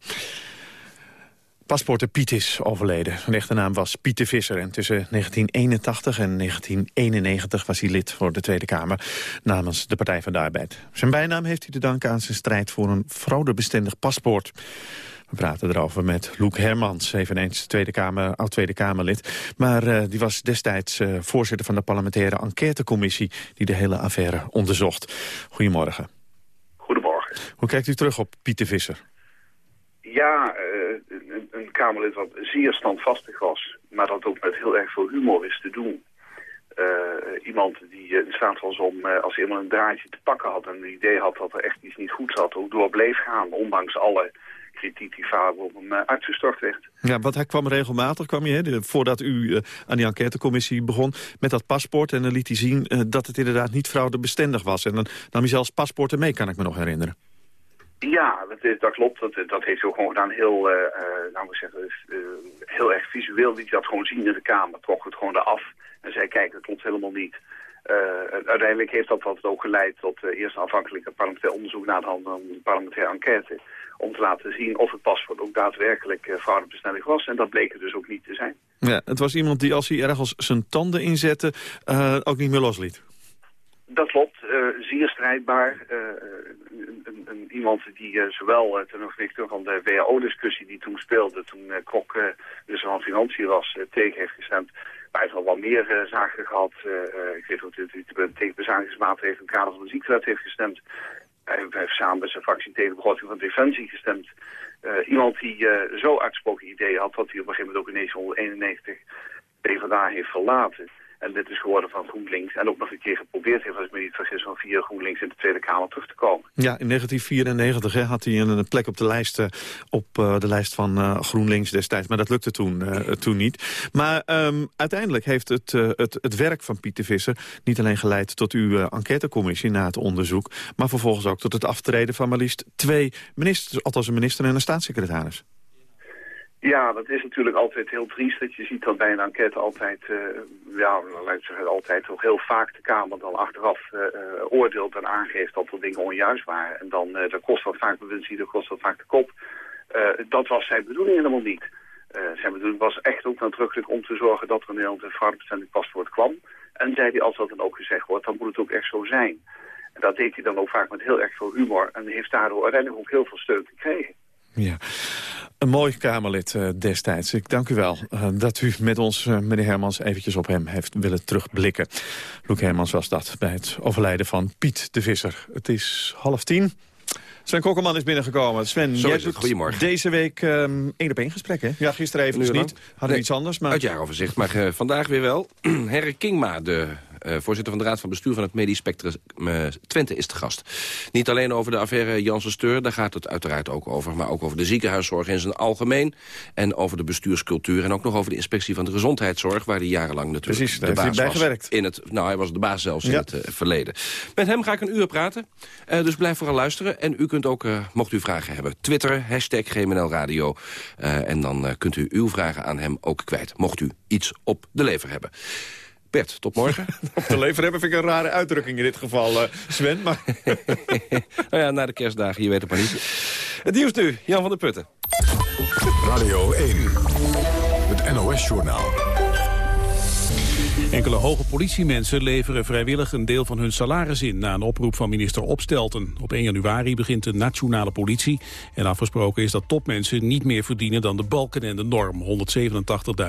Paspoorter Piet is overleden. Zijn echte naam was Pieter Visser. En tussen 1981 en 1991 was hij lid voor de Tweede Kamer namens de Partij van de Arbeid. Zijn bijnaam heeft hij te danken aan zijn strijd voor een fraudebestendig paspoort. We praten erover met Loek Hermans, eveneens Tweede Kamer, oud-Tweede Kamerlid. Maar eh, die was destijds eh, voorzitter van de parlementaire enquêtecommissie... die de hele affaire onderzocht. Goedemorgen. Hoe kijkt u terug op Pieter Visser? Ja, eh, een, Kamerlid wat zeer standvastig was, maar dat ook met heel erg veel humor wist te doen. Eh, iemand die eh, in staat was om, als hij eenmaal een draadje te pakken had en een idee had dat er echt iets niet goed zat, ook door bleef gaan, ondanks alle kritiek die vaak op hem eh, uitgestort werd. Ja, want hij kwam regelmatig, kwam je, hè, de- voordat u eh, aan die enquêtecommissie begon, met dat paspoort. En dan liet hij zien eh, dat het inderdaad niet fraudebestendig was. En dan nam hij zelfs paspoorten mee, kan ik me nog herinneren. Ja, dat, dat klopt. Dat, dat heeft hij ook gewoon gedaan. Heel, eh, nou, we zeggen, heel erg visueel liet hij dat gewoon zien in de Kamer. Trok het gewoon eraf en zei, kijk, dat klopt helemaal niet. Uiteindelijk heeft dat wat ook geleid tot uh, eerst een afhankelijke parlementair onderzoek naar de hand van een parlementaire enquête. Om te laten zien of het paspoort ook daadwerkelijk uh, fraudebestendig was. En dat bleek het dus ook niet te zijn. Ja, het was iemand die als hij ergens zijn tanden inzette, uh, ook niet meer losliet. Dat klopt, uh, zeer strijdbaar. Uh, een, een, iemand die uh, zowel ten opzichte van de WHO-discussie die toen speelde, toen Kok dus van Financiën was, tegen heeft gestemd. Maar hij heeft al wat meer zaken gehad. ik weet ook dat hij tegen bezuinigingsmaatregelen in het kader van de ziektewet heeft gestemd. Hij heeft samen met zijn fractie tegen de begroting van Defensie gestemd. iemand die zo uitgesproken ideeën had dat hij op een gegeven moment ook in 1991 PvdA heeft verlaten. En dit is geworden van GroenLinks. En ook nog een keer geprobeerd heeft, als ik me niet vergis, van via GroenLinks in de Tweede Kamer terug te komen. Ja, in 1994 hè, had hij een plek op de lijst, uh, op uh, de lijst van uh, GroenLinks destijds. Maar dat lukte toen, toen niet. Maar um, uiteindelijk heeft het, het, het werk van Pieter Visser niet alleen geleid tot uw enquêtecommissie na het onderzoek. Maar vervolgens ook tot het aftreden van maar liefst twee ministers. Althans een minister en een staatssecretaris. Ja, dat is natuurlijk altijd heel triest. Dat je ziet dat bij een enquête altijd, uh, ja, laat ik zeggen, altijd ook heel vaak de Kamer dan achteraf uh, oordeelt en aangeeft dat er dingen onjuist waren. En dan, uh, kost dat vaak bewindstie, dan kost dat vaak de kop. dat was zijn bedoeling helemaal niet. zijn bedoeling was echt ook nadrukkelijk om te zorgen dat er een Nederland een fraudebestendig paspoort kwam. En zei hij, als dat dan ook gezegd wordt, dan moet het ook echt zo zijn. En dat deed hij dan ook vaak met heel erg veel humor. En heeft daardoor uiteindelijk ook heel veel steun gekregen. Ja, een mooi Kamerlid uh, destijds. Ik dank u wel uh, dat u met ons, uh, meneer Hermans, eventjes op hem heeft willen terugblikken. Loek Hermans was dat bij het overlijden van Piet de Visser. Het is half tien. Sven Kokkelman is binnengekomen. Sven, Zo jij doet Goedemorgen. deze week um, één op één gesprek, hè? Ja, gisteren even dus niet. Hadden we Nee, iets anders, maar... Uit jaaroverzicht, maar eh, vandaag weer wel. [CLEARS THROAT] Herre Kingma, de eh, voorzitter van de Raad van Bestuur van het Medisch Spectrum eh, Twente, is te gast. Niet alleen over de affaire Janssen Steur, daar gaat het uiteraard ook over... maar ook over de ziekenhuiszorg in zijn algemeen... en over de bestuurscultuur en ook nog over de inspectie van de gezondheidszorg... waar hij jarenlang natuurlijk Precies, de baas was. gewerkt. In het, nou, hij was de baas zelfs in het eh, verleden. Met hem ga ik een uur praten, eh, dus blijf vooral luisteren. En u kunt ook, eh, mocht u vragen hebben, twitteren, hashtag GMNL Radio. Eh, en dan eh, kunt u uw vragen aan hem ook kwijt, mocht u iets op de lever hebben. Bert, tot morgen. [LAUGHS] Op de lever hebben vind ik een rare uitdrukking in dit geval, eh, Sven. Maar nou [LAUGHS] ja, na de kerstdagen, je weet het maar niet. Het nieuws nu, Jan van der Putten. Radio 1, het NOS-journaal. Enkele hoge politiemensen leveren vrijwillig een deel van hun salaris in... na een oproep van minister Opstelten. Op 1 januari begint de nationale politie. En afgesproken is dat topmensen niet meer verdienen dan de balken en de norm.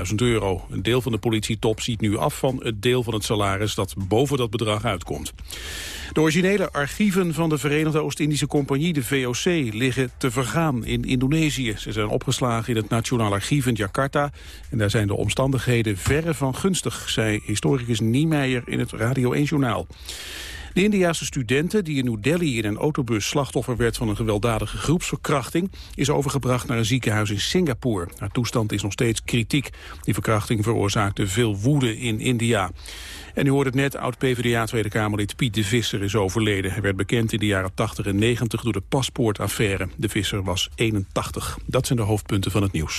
187.000 euro. Een deel van de politietop ziet nu af van het deel van het salaris... dat boven dat bedrag uitkomt. De originele archieven van de Verenigde Oost-Indische Compagnie, de VOC, liggen te vergaan in Indonesië. Ze zijn opgeslagen in het Nationaal Archief in Jakarta. En daar zijn de omstandigheden verre van gunstig, zei historicus Niemeyer in het Radio 1-journaal. De Indiaanse studenten die in New Delhi in een autobus slachtoffer werd van een gewelddadige groepsverkrachting is overgebracht naar een ziekenhuis in Singapore. Haar toestand is nog steeds kritiek. Die verkrachting veroorzaakte veel woede in India. En u hoort het net, oud-PVDA Tweede Kamerlid Piet de Visser is overleden. Hij werd bekend in de jaren 80 en 90 door de paspoortaffaire. De Visser was 81. Dat zijn de hoofdpunten van het nieuws.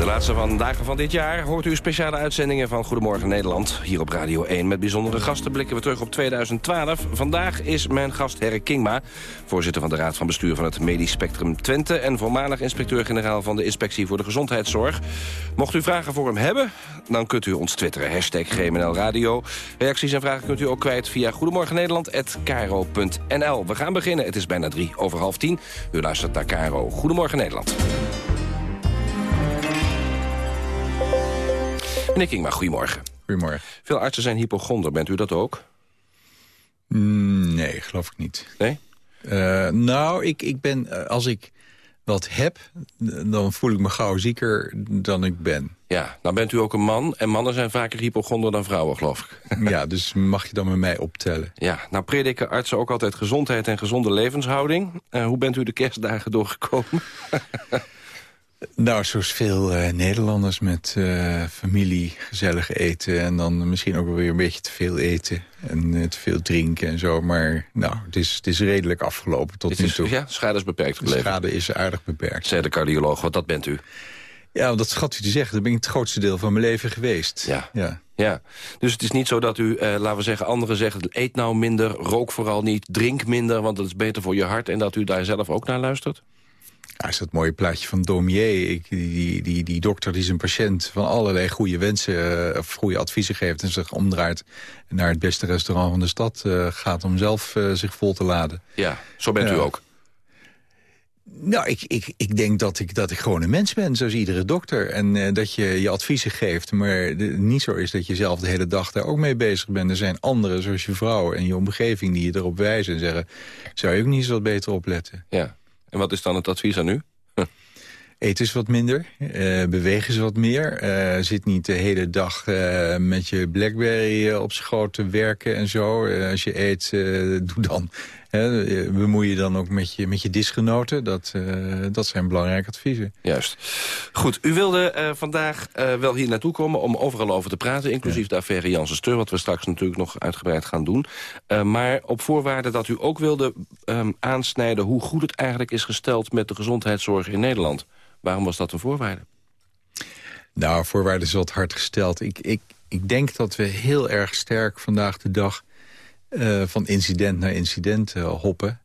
De laatste van dagen van dit jaar hoort u speciale uitzendingen van Goedemorgen Nederland. Hier op Radio 1 met bijzondere gasten blikken we terug op 2012. Vandaag is mijn gast Herre Kingma, voorzitter van de Raad van Bestuur van het Medisch Spectrum Twente... en voormalig inspecteur-generaal van de Inspectie voor de Gezondheidszorg. Mocht u vragen voor hem hebben, dan kunt u ons twitteren. Hashtag GMNL Radio. Reacties en vragen kunt u ook kwijt via goedemorgennederland.kro.nl. We gaan beginnen. Het is bijna drie over half tien. U luistert naar KRO. Goedemorgen Nederland. Meneer Kingma, goedemorgen. Goedemorgen. Veel artsen zijn hypochonder. Bent u dat ook? Mm, nee, geloof ik niet. Nee? Eh, nou, ik, ik ben, eh, als ik wat heb, dan voel ik me gauw zieker dan ik ben. Ja, nou bent u ook een man. En mannen zijn vaker hypochonder dan vrouwen, geloof ik. [LAUGHS] Ja, dus mag je dan met mij optellen. Ja, nou prediken artsen ook altijd gezondheid en gezonde levenshouding. Eh, hoe bent u de kerstdagen doorgekomen? [LAUGHS] Nou, zoals veel eh, Nederlanders met eh, familie, gezellig eten... en dan misschien ook wel weer een beetje te veel eten en eh, te veel drinken en zo. Maar nou, het is, het is redelijk afgelopen tot nu toe. ja, schade is beperkt De gebleven. schade is aardig beperkt. Zei de cardioloog, want dat bent u. Ja, want dat schat u te zeggen. Dat ben ik het grootste deel van mijn leven geweest. Ja. ja. Ja, dus het is niet zo dat u, eh, laten we zeggen, anderen zeggen... eet nou minder, rook vooral niet, drink minder... want dat is beter voor je hart en dat u daar zelf ook naar luistert? Ja, is dat mooie plaatje van Daumier. Ik, die, die, die dokter die zijn patiënt van allerlei goede wensen... eh, of goede adviezen geeft en zich omdraait... naar het beste restaurant van de stad eh, gaat om zelf eh, zich vol te laden. Ja, zo bent u ook. Nou, ik, ik, ik denk dat ik, dat ik gewoon een mens ben, zoals iedere dokter. En dat je je adviezen geeft, maar de- niet zo is dat je zelf de hele dag daar ook mee bezig bent. Er zijn anderen, zoals je vrouw en je omgeving, die je erop wijzen en zeggen... zou je ook niet eens wat beter opletten? Ja. En wat is dan het advies aan u? [LAUGHS] Eet eens wat minder, eh beweeg eens wat meer. Eh, zit niet de hele dag eh, met je Blackberry op schoot te werken en zo. Als je eet, doe dan Hè, bemoei je dan ook met je, met je disgenoten. Dat, eh, dat zijn belangrijke adviezen. Juist. Goed, u wilde eh, vandaag eh, wel hier naartoe komen om overal over te praten... inclusief de affaire Janssen Steur, wat we straks natuurlijk nog uitgebreid gaan doen. maar op voorwaarde dat u ook wilde ehm, aansnijden... hoe goed het eigenlijk is gesteld met de gezondheidszorg in Nederland. Waarom was dat een voorwaarde? Nou, voorwaarde is wat hard gesteld. Ik, ik, ik denk dat we heel erg sterk vandaag de dag... van incident naar incident hoppen.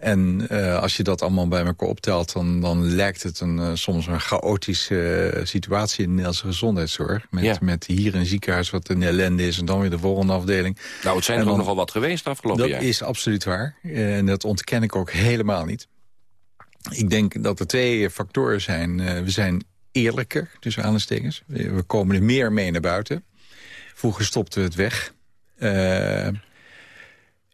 En uh, als je dat allemaal bij elkaar optelt... dan, dan lijkt het een, uh, soms een chaotische uh, situatie in de Nederlandse gezondheidszorg. Met, ja. met hier een ziekenhuis wat een ellende is... en dan weer de volgende afdeling. Nou, het zijn er ook nogal wat geweest afgelopen dat jaar. Dat is absoluut waar. En dat ontken ik ook helemaal niet. Ik denk dat er twee factoren zijn. we zijn eerlijker, tussen aanstekens. We, we komen er meer mee naar buiten. Vroeger stopten we het weg...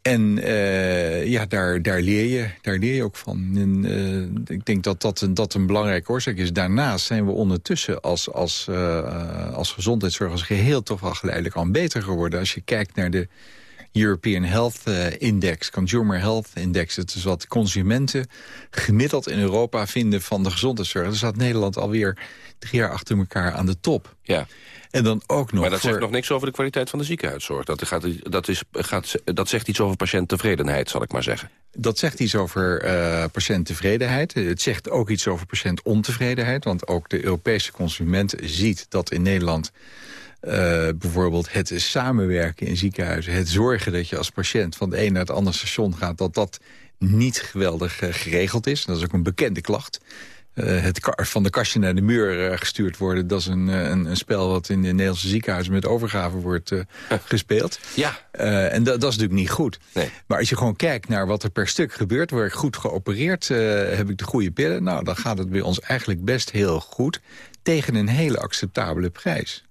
En uh, ja, daar, daar, leer je, daar leer je ook van. En, uh, ik denk dat dat, dat een belangrijke oorzaak is. Daarnaast zijn we ondertussen als, als, uh, als gezondheidszorg als geheel toch wel geleidelijk al beter geworden. Als je kijkt naar de European Health Index, Consumer Health Index. Dat is wat consumenten gemiddeld in Europa vinden van de gezondheidszorg. Dan staat Nederland alweer drie jaar achter elkaar aan de top. Ja. En dan ook nog maar dat voor... zegt nog niks over de kwaliteit van de ziekenhuiszorg. Dat, gaat, dat, is, gaat, dat zegt iets over patiënttevredenheid, zal ik maar zeggen. Dat zegt iets over uh, patiënttevredenheid. Het zegt ook iets over patiëntontevredenheid. Want ook de Europese consument ziet dat in Nederland... Uh, bijvoorbeeld het samenwerken in ziekenhuizen... het zorgen dat je als patiënt van het een naar het andere station gaat... dat dat niet geweldig uh, geregeld is. Dat is ook een bekende klacht. Uh, het van de kastje naar de muur uh, gestuurd worden. Dat is een, een, een, spel wat in de Nederlandse ziekenhuizen met overgave wordt [LAUGHS] uh, gespeeld. Ja. en dat, dat is natuurlijk niet goed. Nee. Maar als je gewoon kijkt naar wat er per stuk gebeurt... word ik goed geopereerd, heb ik de goede pillen... nou, dan gaat het bij ons eigenlijk best heel goed... tegen een hele acceptabele prijs.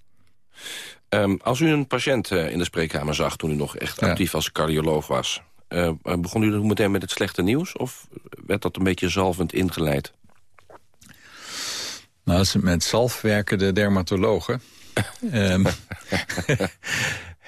Um, als u een patiënt in de spreekkamer zag... toen u nog echt actief als cardioloog was... begon u dan meteen met het slechte nieuws? Of werd dat een beetje zalvend ingeleid? Nou, met zalf werken de dermatologen. um, [LAUGHS]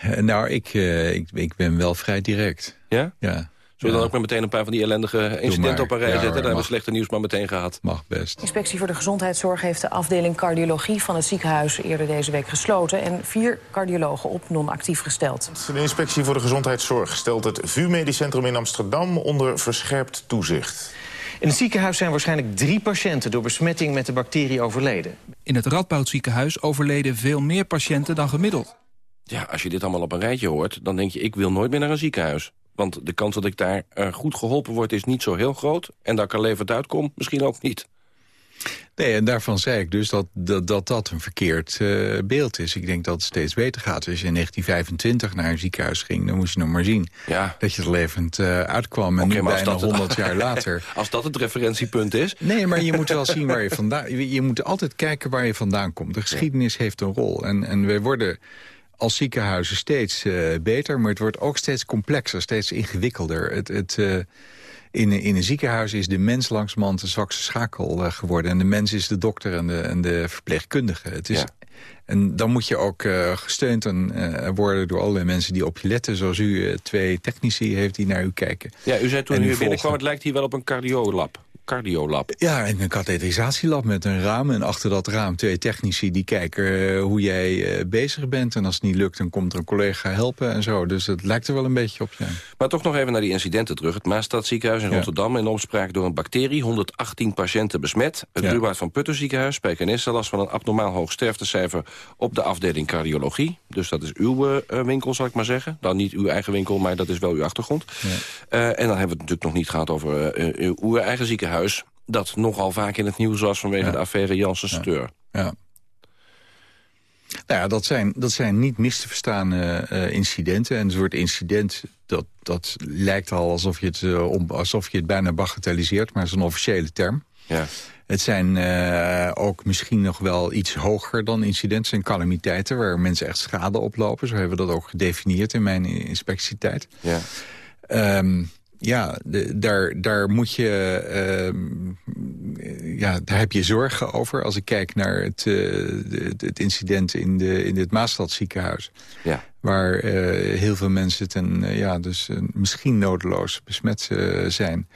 [LAUGHS] nou, ik, uh, ik, ik ben wel vrij direct. Ja? Ja. Zullen we dan ook maar meteen een paar van die ellendige incidenten op een rij ja, zetten? Daar hebben we slechte nieuws maar meteen gehad. Mag best. De Inspectie voor de Gezondheidszorg heeft de afdeling cardiologie van het ziekenhuis eerder deze week gesloten en vier cardiologen op non-actief gesteld. De Inspectie voor de Gezondheidszorg stelt het VU Medisch Centrum in Amsterdam onder verscherpt toezicht. In het ziekenhuis zijn waarschijnlijk drie patiënten door besmetting met de bacterie overleden. In het Radboud ziekenhuis overleden veel meer patiënten dan gemiddeld. Ja, als je dit allemaal op een rijtje hoort, dan denk je... ik wil nooit meer naar een ziekenhuis. Want de kans dat ik daar uh, goed geholpen word is niet zo heel groot. En dat ik er levend uitkom, misschien ook niet. Nee, en daarvan zei ik dus dat dat, dat, dat een verkeerd uh, beeld is. Ik denk dat het steeds beter gaat. Als je in 1925 naar een ziekenhuis ging, dan moest je nog maar zien... Ja. dat je er levend uh, uitkwam. En okay, nu bijna het, 100 jaar [LAUGHS] later... Als dat het referentiepunt is? Nee, maar je moet wel zien waar je vandaan... Je, je moet altijd kijken waar je vandaan komt. De geschiedenis ja. heeft een rol. En, en wij worden als ziekenhuizen steeds uh, beter... maar het wordt ook steeds complexer, steeds ingewikkelder. Het... het in, in een ziekenhuis is de mens langzamerhand de zwakste schakel uh, geworden. En de mens is de dokter en de, en de verpleegkundige. Het is, ja. En dan moet je ook gesteund en, worden door allerlei mensen die op je letten. Zoals u twee technici heeft die naar u kijken. Ja, u zei toen u binnenkwam, het lijkt hier wel op een cardiolab. Cardiolab. Ja, en een katheterisatielab met een raam. En achter dat raam twee technici die kijken uh, hoe jij uh, bezig bent. En als het niet lukt, dan komt er een collega helpen en zo. Dus het lijkt er wel een beetje op, ja. Maar toch nog even naar die incidenten terug. Het Maastadziekenhuis in ja. Rotterdam in opspraak door een bacterie. 118 patiënten besmet. Het ja. Ruwaard van Putten ziekenhuis, Spijkenisse... last van een abnormaal hoog sterftecijfer op de afdeling cardiologie. Dus dat is uw uh, winkel, zal ik maar zeggen. Dan niet uw eigen winkel, maar dat is wel uw achtergrond. Ja. en dan hebben we het natuurlijk nog niet gehad over uw eigen ziekenhuis dat nogal vaak in het nieuws was vanwege ja. de affaire Janssen-Steur. Ja. ja. Nou ja, dat zijn, dat zijn niet mis te verstaande uh, incidenten. En het soort incident, dat, dat lijkt al alsof je, het, uh, om, alsof je het bijna bagatelliseert... maar het is een officiële term. Ja. Het zijn uh, ook misschien nog wel iets hoger dan incidenten en calamiteiten... waar mensen echt schade oplopen. Zo hebben we dat ook gedefinieerd in mijn inspectietijd. Ja. Um, ja, de, daar, daar moet je... Uh, ja, daar heb je zorgen over. Als ik kijk naar het, het, het incident in, de, in het Maastadziekenhuis. Ja. Waar heel veel mensen ten, ja, dus, misschien nodeloos besmet zijn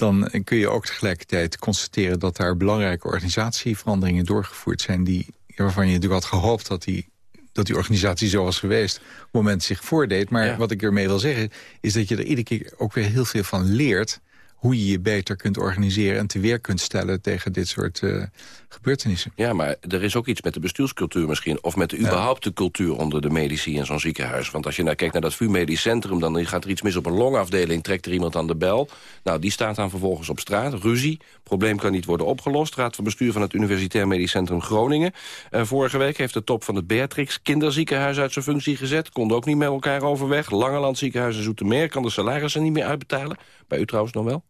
dan kun je ook tegelijkertijd constateren... dat daar belangrijke organisatieveranderingen doorgevoerd zijn... Die, waarvan je natuurlijk had gehoopt dat die, dat die organisatie zo was geweest... op het moment zich voordeed. Maar wat ik ermee wil zeggen, is dat je er iedere keer ook weer heel veel van leert hoe je je beter kunt organiseren... en te weer kunt stellen tegen dit soort uh, gebeurtenissen. Ja, maar er is ook iets met de bestuurscultuur misschien... of met de überhaupt de cultuur onder de medici in zo'n ziekenhuis. Want als je nou kijkt naar dat VU Medisch Centrum... dan gaat er iets mis op een longafdeling, trekt er iemand aan de bel. Nou, die staat dan vervolgens op straat. Ruzie, probleem kan niet worden opgelost. Raad van bestuur van het Universitair Medisch Centrum Groningen. Uh, vorige week heeft de top van het Beatrix kinderziekenhuis uit zijn functie gezet. Konden ook niet met elkaar overweg. Langeland ziekenhuis in Zoetermeer kan de salarissen niet meer uitbetalen. Bij u trouwens nog wel?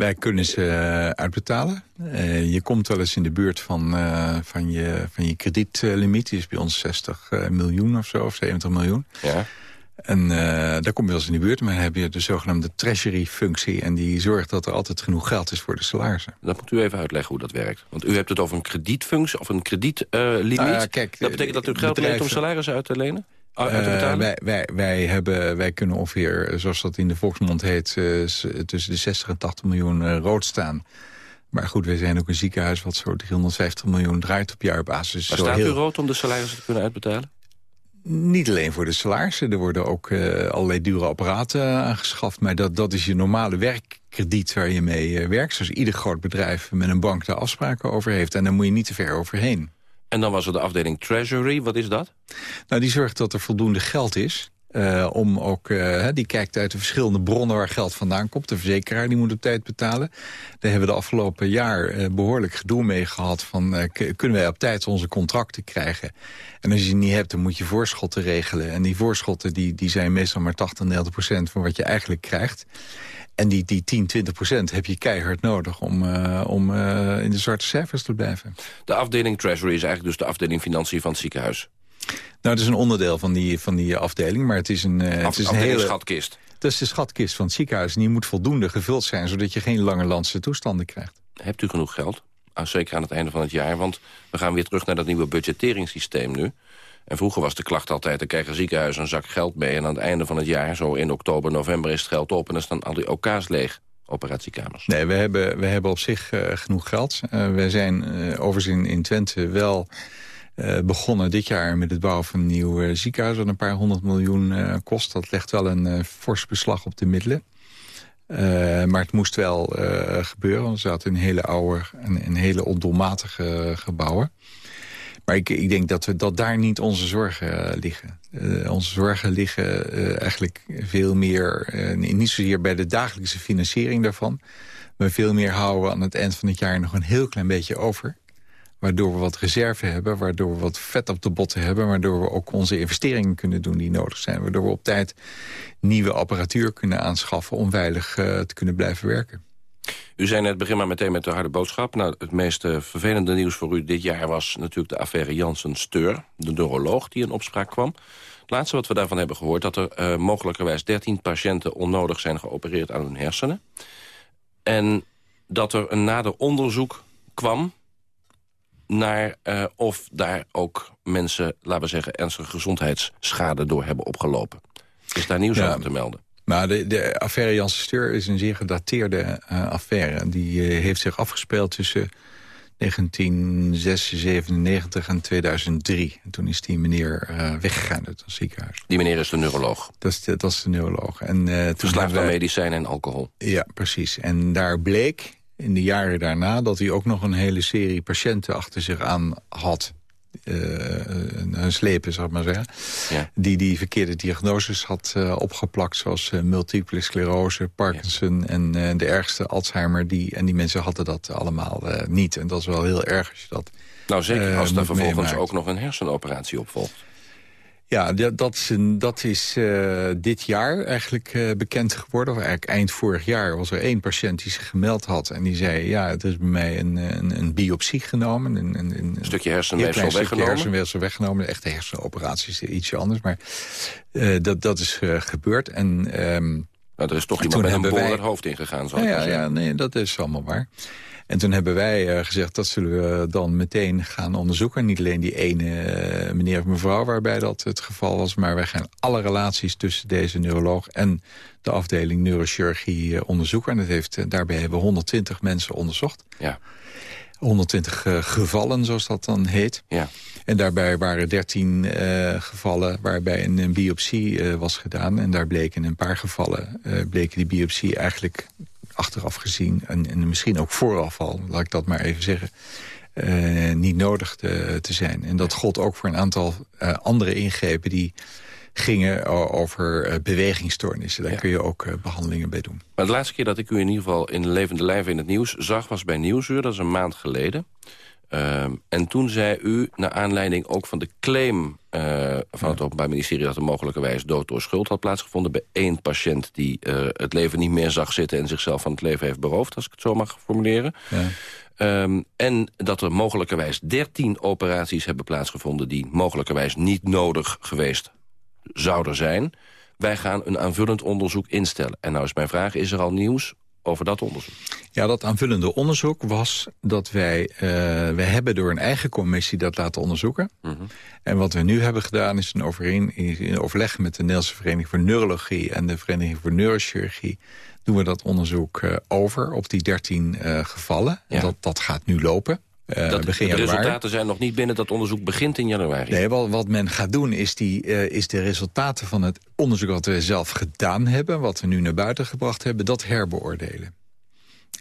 Wij kunnen ze eh, uitbetalen. Uh, je komt wel eens in de buurt van, uh, van, je, van je kredietlimiet. Die is bij ons 60 miljoen of zo, of 70 miljoen. Ja. En daar kom je wel eens in de buurt. Maar dan heb je de zogenaamde treasury-functie. En die zorgt dat er altijd genoeg geld is voor de salarissen. Dat moet u even uitleggen hoe dat werkt. Want u hebt het over een kredietfunctie of een kredietlimiet. Nou ja, dat betekent dat u geld bedrijven... leent om salarissen uit te lenen? Uh, wij, wij, wij, hebben, wij kunnen ongeveer, zoals dat in de volksmond heet... Uh, tussen de 60 en 80 miljoen uh, rood staan. Maar goed, wij zijn ook een ziekenhuis wat zo 350 miljoen draait op jaarbasis. Maar staat u rood om de salarissen te kunnen uitbetalen? Niet alleen voor de salarissen. Er worden ook allerlei dure apparaten aangeschaft. Maar dat, dat is je normale werkkrediet waar je mee werkt. Zoals ieder groot bedrijf met een bank daar afspraken over heeft. En daar moet je niet te ver overheen. En dan was er de afdeling Treasury. Wat is dat? Nou, die zorgt dat er voldoende geld is. Uh, om ook, uh, die kijkt uit de verschillende bronnen waar geld vandaan komt. De verzekeraar die moet op tijd betalen. Daar hebben we de afgelopen jaar uh, behoorlijk gedoe mee gehad. Van, kunnen wij op tijd onze contracten krijgen? En als je die niet hebt, dan moet je voorschotten regelen. En die voorschotten die, die zijn meestal maar 80, 90 procent van wat je eigenlijk krijgt. En die, die 10, 20 procent heb je keihard nodig om, om in de zwarte cijfers te blijven. De afdeling Treasury is eigenlijk dus de afdeling financiën van het ziekenhuis? Nou, het is een onderdeel van die, van die afdeling, maar het is een, uh, Af, het is een hele... schatkist. Dat is de schatkist van het ziekenhuis. En die moet voldoende gevuld zijn, zodat je geen lange landse toestanden krijgt. Hebt u genoeg geld? Ah, zeker aan het einde van het jaar, want we gaan weer terug naar dat nieuwe budgetteringssysteem nu. En vroeger was de klacht altijd, dan krijgen ziekenhuizen een zak geld mee... en aan het einde van het jaar, zo in oktober, november, is het geld op... en dan staan al die OK's leeg, operatiekamers. Nee, we hebben, we hebben op zich uh, genoeg geld. Uh, we zijn uh, overigens in, in Twente wel begonnen dit jaar... met het bouwen van een nieuw ziekenhuis... dat een paar honderd miljoen kost. Dat legt wel een fors beslag op de middelen. maar het moest wel gebeuren. We zaten in hele oude en een hele ondoelmatige gebouwen. Maar ik, ik denk dat, we, dat daar niet onze zorgen liggen. Onze zorgen liggen eigenlijk veel meer... niet zozeer bij de dagelijkse financiering daarvan... maar veel meer houden we aan het eind van het jaar nog een heel klein beetje over. Waardoor we wat reserve hebben, waardoor we wat vet op de botten hebben... waardoor we ook onze investeringen kunnen doen die nodig zijn. Waardoor we op tijd nieuwe apparatuur kunnen aanschaffen... om veilig te kunnen blijven werken. U zei net, begin maar meteen met de harde boodschap. Nou, het meest uh, vervelende nieuws voor u dit jaar was natuurlijk de affaire Janssen-Steur. De neuroloog die in opspraak kwam. Het laatste wat we daarvan hebben gehoord... dat er uh, mogelijkerwijs 13 patiënten onnodig zijn geopereerd aan hun hersenen. En dat er een nader onderzoek kwam naar uh, of daar ook mensen, laten we zeggen... ernstige gezondheidsschade door hebben opgelopen. Is daar nieuws over te melden? Maar de, de affaire Janssen Steur is een zeer gedateerde uh, affaire. Die uh, heeft zich afgespeeld tussen 1997 en 2003. En toen is die meneer uh, weggegaan uit het ziekenhuis. Die meneer is de neuroloog? Dat is de, dat is de neuroloog. En, uh, Verslaafd aan medicijnen en alcohol? Ja, precies. En daar bleek in de jaren daarna... dat hij ook nog een hele serie patiënten achter zich aan had uh, een slepen, zal ik maar zeggen. Ja. Die die verkeerde diagnoses had uh, opgeplakt. Zoals uh, multiple sclerose, Parkinson ja. en de ergste Alzheimer. Die, en die mensen hadden dat allemaal niet. En dat is wel heel erg als je dat Nou zeker, als er vervolgens meemaakt. ook nog een hersenoperatie opvolgt. Ja, dat is, dat is uh, dit jaar eigenlijk uh, bekend geworden. Of eigenlijk eind vorig jaar was er één patiënt die zich gemeld had. En die zei, ja, het is bij mij een, een, een biopsie genomen. Een, een, een stukje hersenweefsel weggenomen. stukje hersenweefsel weggenomen. Echte hersenoperaties, ietsje anders. Maar uh, dat, dat is gebeurd. En... Um, Nou, er is toch iemand met een boor wij- het hoofd ingegaan, zal Ja, ja, nee, dat is allemaal waar. En toen hebben wij eh, gezegd, dat zullen we dan meteen gaan onderzoeken. Niet alleen die ene eh, meneer of mevrouw waarbij dat het geval was... maar wij gaan alle relaties tussen deze neuroloog en de afdeling neurochirurgie eh, onderzoeken. En dat heeft, daarbij hebben we 120 mensen onderzocht. Ja. 120 eh, gevallen, zoals dat dan heet. Ja. En daarbij waren 13 eh, gevallen waarbij een, een biopsie was gedaan. En daar bleken in een paar gevallen bleken die biopsie eigenlijk achteraf gezien... En, en misschien ook vooraf al, laat ik dat maar even zeggen... eh, niet nodig te, te zijn. En dat gold ook voor een aantal eh, andere ingrepen... die gingen over eh, bewegingsstoornissen. Daar kun je ook eh, behandelingen bij doen. Maar de laatste keer dat ik u in ieder geval in levende lijven in het nieuws zag... was bij Nieuwsuur, dat is een maand geleden. Ehm, en toen zei u, naar aanleiding ook van de claim eh, van het Openbaar Ministerie... dat er mogelijkerwijs dood door schuld had plaatsgevonden... bij één patiënt die eh, het leven niet meer zag zitten... en zichzelf van het leven heeft beroofd, als ik het zo mag formuleren. Ja. Ehm, en dat er mogelijkerwijs 13 operaties hebben plaatsgevonden... die mogelijkerwijs niet nodig geweest zouden zijn. Wij gaan een aanvullend onderzoek instellen. En nou is mijn vraag, is er al nieuws over dat onderzoek? Ja, dat aanvullende onderzoek was dat wij... eh wij hebben door een eigen commissie dat laten onderzoeken. En wat we nu hebben gedaan is een overeen, in overleg met de Nederlandse Vereniging voor Neurologie... en de Vereniging voor Neurochirurgie doen we dat onderzoek eh, over op die 13 eh, gevallen. En dat, dat gaat nu lopen. Eh, dat, begin de resultaten zijn nog niet binnen. Dat onderzoek begint in januari. Nee, wat, wat men gaat doen is, die, eh, is de resultaten van het onderzoek wat we zelf gedaan hebben... wat we nu naar buiten gebracht hebben, dat herbeoordelen.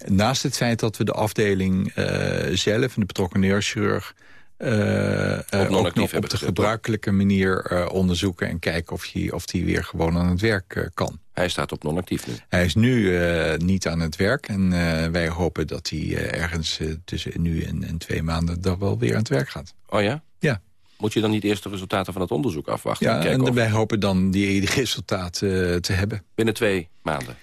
Naast het feit dat we de afdeling eh, zelf en de betrokken neurochirurg... eh, eh, ook nog op de gebruikelijke manier eh, onderzoeken... en kijken of hij of die weer gewoon aan het werk kan. Hij staat op non-actief nu. Hij is nu niet aan het werk en wij hopen dat hij ergens tussen nu en, en twee maanden... dan wel weer aan het werk gaat. Oh ja? Ja. Moet je dan niet eerst de resultaten van het onderzoek afwachten? Ja, kijken en of- wij hopen dan die, [LAUGHS] resultaten te hebben. Binnen twee maanden?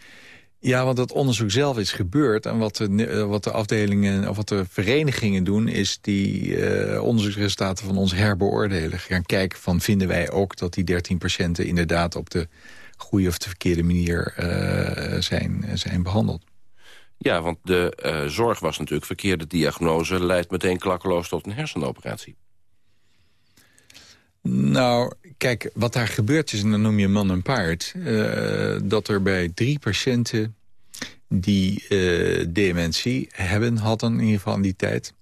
Ja, want het onderzoek zelf is gebeurd. En wat de, eh, wat de afdelingen of wat de verenigingen doen... is die eh, onderzoeksresultaten van ons herbeoordelen. Gaan kijken van vinden wij ook dat die 13 patiënten... inderdaad op de goede of de verkeerde manier eh, zijn, zijn behandeld. Ja, want de zorg was natuurlijk verkeerde diagnose... leidt meteen klakkeloos tot een hersenoperatie. Nou, kijk, wat daar gebeurd is, en dan noem je man en paard... eh, dat er bij drie patiënten die eh, dementie hebben, hadden in ieder geval in die tijd...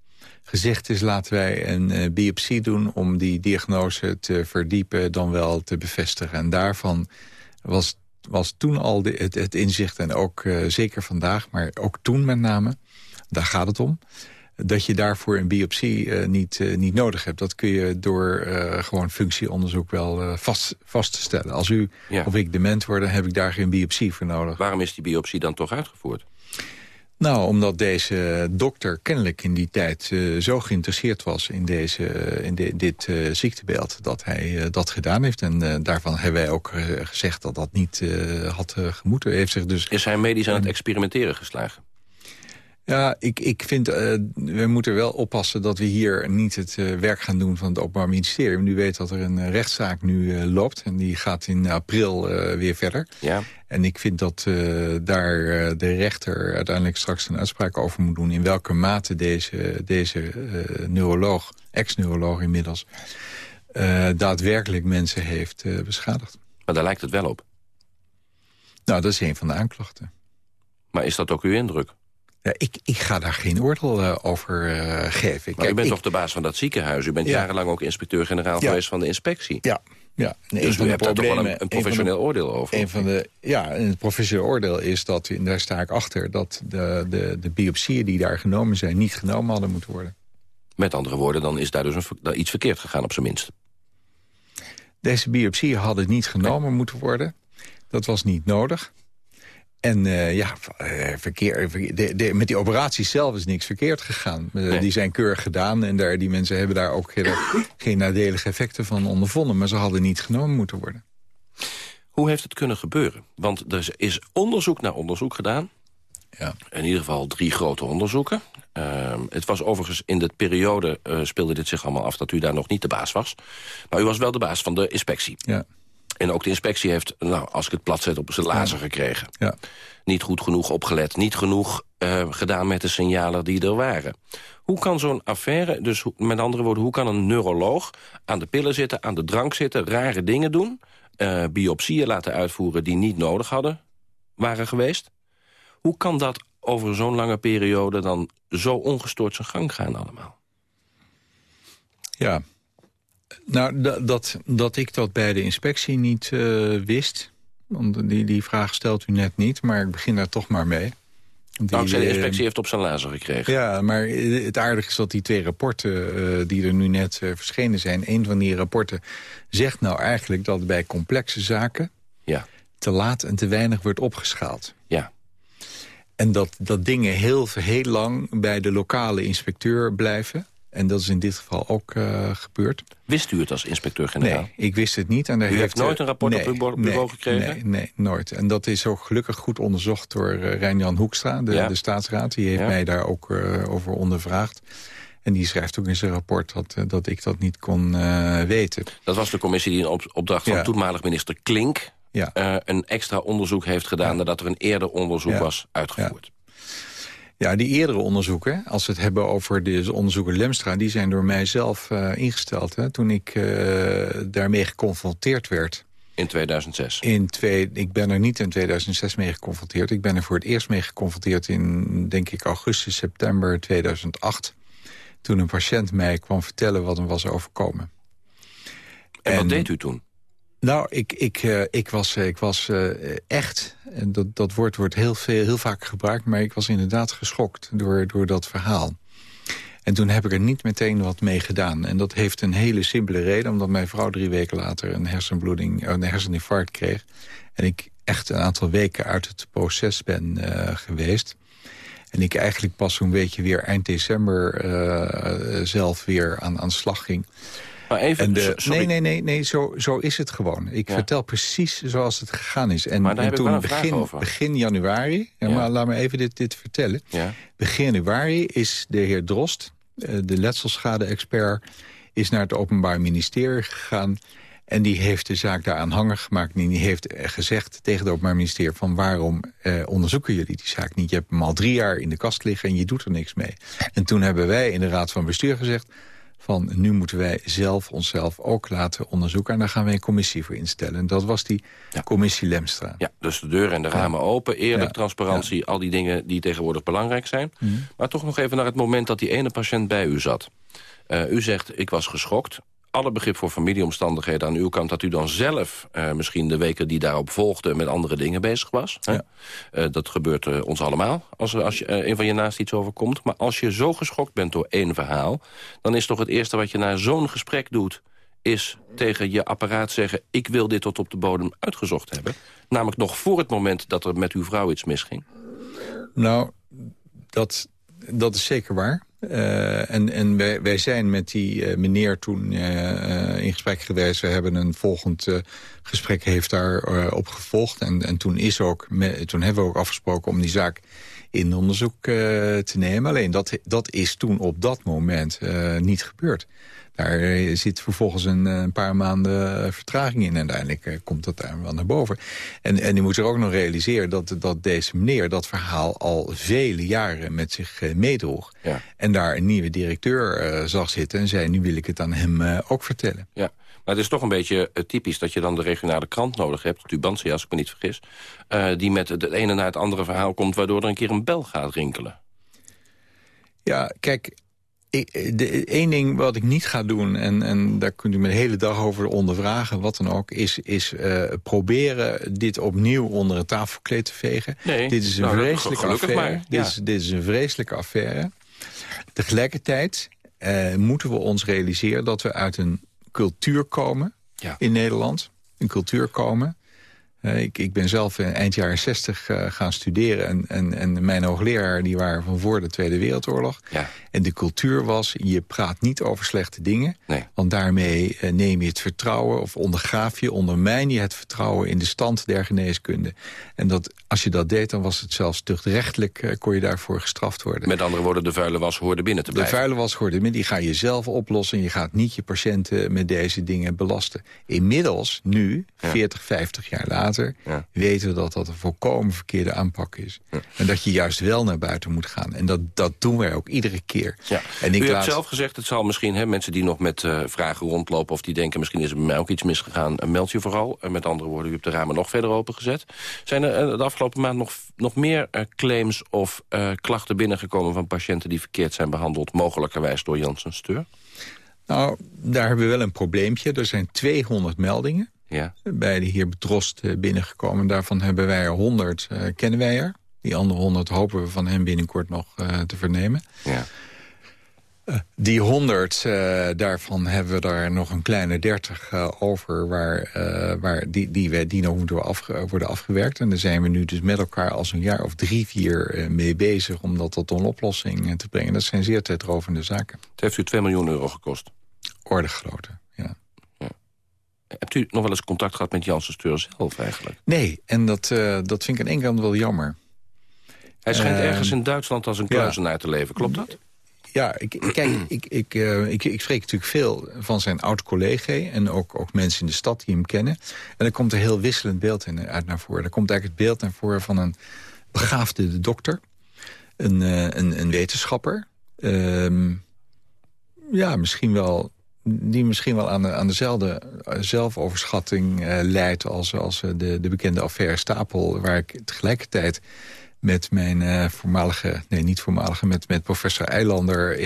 gezegd is, laten wij een eh, biopsie doen om die diagnose te verdiepen... dan wel te bevestigen. En daarvan was, was toen al het, het inzicht, en ook zeker vandaag... maar ook toen met name, daar gaat het om dat je daarvoor een biopsie eh, niet, eh, niet nodig hebt. Dat kun je door eh, gewoon functieonderzoek wel vast, vast te stellen. Als u of ik dement word, dan heb ik daar geen biopsie voor nodig. Waarom is die biopsie dan toch uitgevoerd? Nou, omdat deze dokter kennelijk in die tijd zo geïnteresseerd was in, deze, in de- dit ziektebeeld... dat hij dat gedaan heeft. En daarvan hebben wij ook gezegd dat dat niet had gemoeten. Heeft zich dus Is hij medisch aan het experimenteren geslagen? Ja, ik, ik vind, eh, we moeten wel oppassen dat we hier niet het eh, werk gaan doen van het Openbaar Ministerie. Want u weet dat er een eh, rechtszaak nu loopt en die gaat in april weer verder. Ja. En ik vind dat daar de rechter uiteindelijk straks een uitspraak over moet doen... in welke mate deze, deze neuroloog, ex-neuroloog inmiddels... daadwerkelijk mensen heeft beschadigd. Maar daar lijkt het wel op. Nou, dat is een van de aanklachten. Maar is dat ook uw indruk? Ja, ik, ik ga daar geen oordeel eh, over eh, geven. Maar u Kijk, bent ik- toch de baas van dat ziekenhuis? U bent Ja. jarenlang ook inspecteur-generaal Ja. geweest van de inspectie. Ja, ja. Een dus u de hebt daar toch wel een, een een de- professioneel oordeel over? Een van de, ja, en het professioneel oordeel is dat, en daar sta ik achter... dat de, de, de biopsieën die daar genomen zijn niet genomen hadden moeten worden. Met andere woorden, dan is daar dus een, daar iets verkeerd gegaan op zijn minst. Deze biopsieën hadden niet genomen moeten worden. Dat was niet nodig. En eh, ja, eh, verkeer, verkeer- de, de- met die operatie zelf is niks verkeerd gegaan. Eh, Die zijn keurig gedaan en daar, die mensen hebben daar ook geen, [COUGHS] geen nadelige effecten van ondervonden. Maar ze hadden niet genomen moeten worden. Hoe heeft het kunnen gebeuren? Want er is onderzoek naar onderzoek gedaan. Ja. In ieder geval drie grote onderzoeken. Ehm, het was overigens in de periode speelde dit zich allemaal af... dat u daar nog niet de baas was. Maar u was wel de baas van de inspectie. Ja. En ook de inspectie heeft, nou, als ik het plat zet, op zijn lazer gekregen. Ja. Niet goed genoeg opgelet, niet genoeg uh, gedaan met de signalen die er waren. Hoe kan zo'n affaire, dus met andere woorden... hoe kan een neuroloog aan de pillen zitten, aan de drank zitten... rare dingen doen, uh, biopsieën laten uitvoeren die niet nodig hadden, waren geweest? Hoe kan dat over zo'n lange periode dan zo ongestoord zijn gang gaan allemaal? Ja, nou, dat, dat ik dat bij de inspectie niet uh, wist... Want die, die vraag stelt u net niet, maar ik begin daar toch maar mee. Die, Dankzij de inspectie heeft op zijn lazer gekregen. Ja, maar het aardige is dat die twee rapporten uh, die er nu net uh, verschenen zijn... een van die rapporten zegt nou eigenlijk dat bij complexe zaken... Ja. te laat en te weinig wordt opgeschaald. Ja. En dat, dat dingen heel, heel lang bij de lokale inspecteur blijven... En dat is in dit geval ook uh, gebeurd. Wist u het als inspecteur-generaal? Nee, ik wist het niet. En daar u heeft, heeft nooit een rapport nee, op uw bureau nee, gekregen? Nee, nee, nooit. En dat is ook gelukkig goed onderzocht door uh, Rijn-Jan Hoekstra, de, ja. de staatsraad. Die heeft Ja. mij daar ook uh, over ondervraagd. En die schrijft ook in zijn rapport dat, dat ik dat niet kon weten. Dat was de commissie die in op, opdracht van Ja. toenmalig minister Klink... Eh, een extra onderzoek heeft gedaan... nadat er een eerder onderzoek was uitgevoerd. Ja, die eerdere onderzoeken, als we het hebben over de onderzoeken Lemstra... die zijn door mij zelf uh, ingesteld. Hè, toen ik uh, daarmee geconfronteerd werd. In 2006? In twee, ik ben er niet in 2006 mee geconfronteerd. Ik ben er voor het eerst mee geconfronteerd in, denk ik, augustus, september 2008. Toen een patiënt mij kwam vertellen wat hem was overkomen. En, wat deed u toen? Nou, ik, ik, uh, ik was, ik was uh, echt, en dat, dat woord wordt heel, veel, heel vaak gebruikt... maar ik was inderdaad geschokt door, door dat verhaal. En toen heb ik er niet meteen wat mee gedaan. En dat heeft een hele simpele reden... omdat mijn vrouw drie weken later een hersenbloeding, een herseninfarct kreeg. En ik echt een aantal weken uit het proces ben geweest. En ik eigenlijk pas zo'n beetje weer eind december zelf weer aan, aan slag ging... Maar even, en de, sorry. nee, nee, nee, nee zo, zo is het gewoon. Ik Ja. vertel precies zoals het gegaan is. En, Maar daar en heb ik wel toen een begin, over. begin januari, ja, maar laat me even dit, dit vertellen. Ja. Begin januari is de heer Drost, eh, de letselschade-expert... is naar het Openbaar Ministerie gegaan... en die heeft de zaak daar aanhangig gemaakt. En die heeft eh, gezegd tegen het Openbaar Ministerie... van waarom eh, onderzoeken jullie die zaak niet? Je hebt hem al drie jaar in de kast liggen en je doet er niks mee. En toen hebben wij in de Raad van Bestuur gezegd van nu moeten wij zelf onszelf ook laten onderzoeken... en daar gaan wij een commissie voor instellen. En dat was die commissie Lemstra. Ja, dus de deuren en de ramen open, eerlijk, Ja. transparantie... al die dingen die tegenwoordig belangrijk zijn. Mhm. Maar toch nog even naar het moment dat die ene patiënt bij u zat. Eh, u zegt, ik was geschokt. Alle begrip voor familieomstandigheden aan uw kant... dat u dan zelf eh, misschien de weken die daarop volgden... met andere dingen bezig was. Hè? Eh, dat gebeurt eh, ons allemaal, als, er- als je, een van je naast iets overkomt. Maar als je zo geschokt bent door één verhaal... dan is toch het eerste wat je na zo'n gesprek doet... is tegen je apparaat zeggen... ik wil dit tot op de bodem uitgezocht hebben. Namelijk nog voor het moment dat er met uw vrouw iets misging. Nou, dat, dat is zeker waar. Uh, en en wij, wij zijn met die uh, meneer toen uh, in gesprek geweest. We hebben een volgend gesprek heeft daar op gevolgd. En, en toen, is ook, toen hebben we ook afgesproken om die zaak in onderzoek te nemen. Alleen dat, dat is toen op dat moment niet gebeurd. Daar eh, zit vervolgens een, een, paar maanden vertraging in. En uiteindelijk uh, komt dat daar wel naar boven. En, en je moet er ook nog realiseren dat, dat deze meneer dat verhaal al vele jaren met zich uh, meedroeg. Ja. En daar een nieuwe directeur zag zitten en zei, nu wil ik het aan hem ook vertellen. Ja. Maar het is toch een beetje uh, typisch dat je dan de regionale krant nodig hebt... Tubantia, als ik me niet vergis... Uh, die met het ene naar het andere verhaal komt... waardoor er een keer een bel gaat rinkelen. Ja, kijk, Eén ding wat ik niet ga doen, en, en daar kunt u me de hele dag over ondervragen, wat dan ook, is, is uh, proberen dit opnieuw onder het tafelkleed te vegen. Nee, dit is een nou, vreselijke affaire. Maar, ja. dit, is, dit is een vreselijke affaire. Tegelijkertijd uh, moeten we ons realiseren dat we uit een cultuur komen ja. in Nederland. Een cultuur komen ik, ik ben zelf in eind jaren 60 uh, gaan studeren. En, en, en mijn hoogleraar die waren van voor de Tweede Wereldoorlog. Ja. En de cultuur was, je praat niet over slechte dingen. Nee. Want daarmee neem je het vertrouwen of ondergraaf je, ondermijn je het vertrouwen in de stand der geneeskunde. En dat, als je dat deed, dan was het zelfs tuchtrechtelijk, kon je daarvoor gestraft worden. Met andere woorden, de vuile was hoorde binnen te blijven. De vuile was hoorde binnen, die ga je zelf oplossen. En je gaat niet je patiënten met deze dingen belasten. Inmiddels, nu, Ja. 40, 50 jaar later... Ja. weten we dat dat een volkomen verkeerde aanpak is. En dat je juist wel naar buiten moet gaan. En dat, dat doen wij ook iedere keer. Ja. En ik U hebt zelf gezegd, het zal misschien hè, mensen die nog met eh, vragen rondlopen... of die denken, misschien is er bij mij ook iets misgegaan, eh, meld je vooral. En met andere woorden, u hebt de ramen nog verder opengezet. Zijn er eh, de afgelopen maand nog, nog meer eh, claims of eh, klachten binnengekomen... van patiënten die verkeerd zijn behandeld, mogelijkerwijs door Janssen Steur? Nou, daar hebben we wel een probleempje. Er zijn 200 meldingen Ja. bij de heer Bedrost eh, binnengekomen. Daarvan hebben wij er 100, eh, kennen wij er. Die andere 100 hopen we van hem binnenkort nog eh, te vernemen. Ja. Die 100, eh, daarvan hebben we er nog een kleine 30 eh, over... Waar, waar die, die, we, die nog moeten afge- worden afgewerkt. En daar zijn we nu dus met elkaar als een jaar of drie, vier mee bezig... om dat tot een oplossing te brengen. Dat zijn zeer tijdrovende zaken. Het heeft u 2 miljoen euro gekost. Orde grootte, ja. Hebt u nog wel eens contact gehad met Janssen Steur zelf eigenlijk? Nee, en dat, eh, dat vind ik aan één kant wel jammer. Hij schijnt Eh, ergens in Duitsland als een ja. kluizenaar te leven, klopt dat? Ja, ik, kijk, ik, ik, eh, ik, ik spreek natuurlijk veel van zijn oud-collega... en ook, ook mensen in de stad die hem kennen. En dan komt er heel wisselend beeld in, uit naar voren. Er komt eigenlijk het beeld naar voren van een begaafde dokter. Een, eh, een, een wetenschapper. Ehm, ja, misschien wel... Die misschien wel aan, aan dezelfde eh, zelfoverschatting eh, leidt... als, als eh, de, de bekende affaire Stapel... waar ik tegelijkertijd met mijn voormalige... nee, niet voormalige, met, met professor Eilander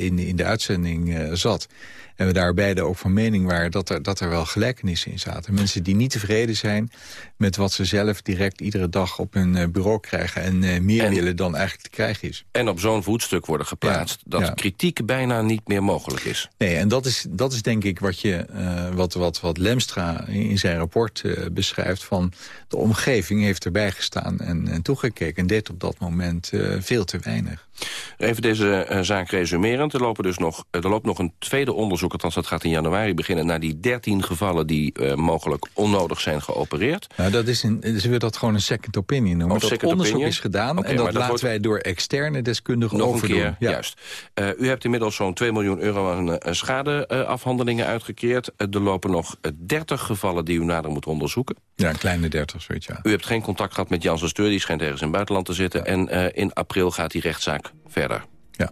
in, in de uitzending zat. En we daar beide ook van mening waren dat er, dat er wel gelijkenissen in zaten. Mensen die niet tevreden zijn met wat ze zelf direct iedere dag op hun eh, bureau krijgen... en eh, meer willen dan eigenlijk te krijgen is. En op zo'n voetstuk worden geplaatst... dat ja. kritiek bijna niet meer mogelijk is. Nee, en dat is, dat is denk ik wat, je, eh, wat, wat, wat Lemstra in zijn rapport beschrijft... van de omgeving heeft erbij gestaan en, en toegekeken... en deed op dat moment veel te weinig. Even deze zaak resumerend. Er, lopen dus nog, er loopt nog een tweede onderzoek, althans dat gaat in januari beginnen... naar die 13 gevallen die mogelijk onnodig zijn geopereerd. Nou, dat is een, ze willen dat gewoon een second opinion noemen. Dat onderzoek opinion? is gedaan en dat laten wordt- wij door externe deskundigen Nog een overdoen. keer, Ja. juist. Eh, u hebt inmiddels zo'n 2 miljoen euro aan eh, schadeafhandelingen uitgekeerd. Eh, er lopen nog eh, 30 gevallen die u nader moet onderzoeken. Ja, een kleine 30, zoiets, ja. U hebt geen contact gehad met Janssen Steur, die schijnt ergens in het buitenland te zitten. En in april gaat die rechtszaak verder. Ja.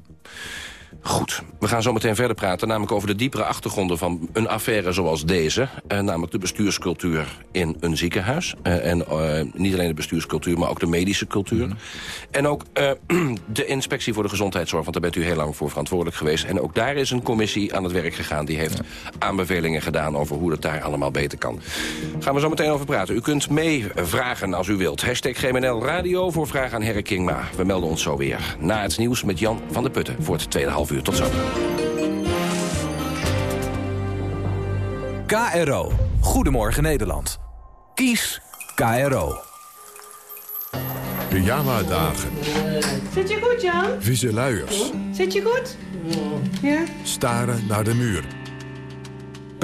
Goed, we gaan zo meteen verder praten, namelijk over de diepere achtergronden van een affaire zoals deze. Eh, namelijk de bestuurscultuur in een ziekenhuis. Eh, en eh, niet alleen de bestuurscultuur, maar ook de medische cultuur. En ook eh, [CLEARS THROAT] de inspectie voor de gezondheidszorg, want daar bent u heel lang voor verantwoordelijk geweest. En ook daar is een commissie aan het werk gegaan. Die heeft aanbevelingen gedaan over hoe het daar allemaal beter kan. Gaan we zo meteen over praten. U kunt meevragen als u wilt. Hashtag GMNL Radio voor vragen aan Herre Kingma. We melden ons zo weer. Na het nieuws met Jan van der Putten voor het tweede half uur. Tot zo. KRO. Goedemorgen Nederland. Kies KRO. Pyjama-dagen, Zit je goed, Jan? vieze luiers, Zit je goed? Ja. staren naar de muur.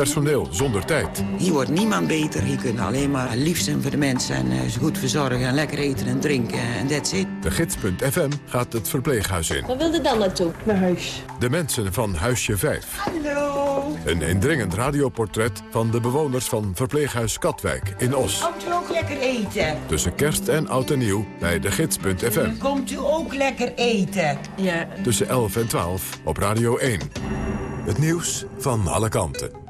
Personeel zonder tijd. Hier wordt niemand beter. Hier kunnen alleen maar lief zijn voor de mensen en eh, ze goed verzorgen en lekker eten en drinken en that's it. De gids.fm gaat het verpleeghuis in. Waar wilde dan naartoe? Naar huis. De mensen van Huisje 5. Hallo. Een indringend radioportret van de bewoners van verpleeghuis Katwijk in Os. Komt u ook lekker eten? Tussen kerst en oud en nieuw bij de gids.fm. Komt u ook lekker eten? Ja. Tussen 11 en 12 op Radio 1. Het nieuws van alle kanten.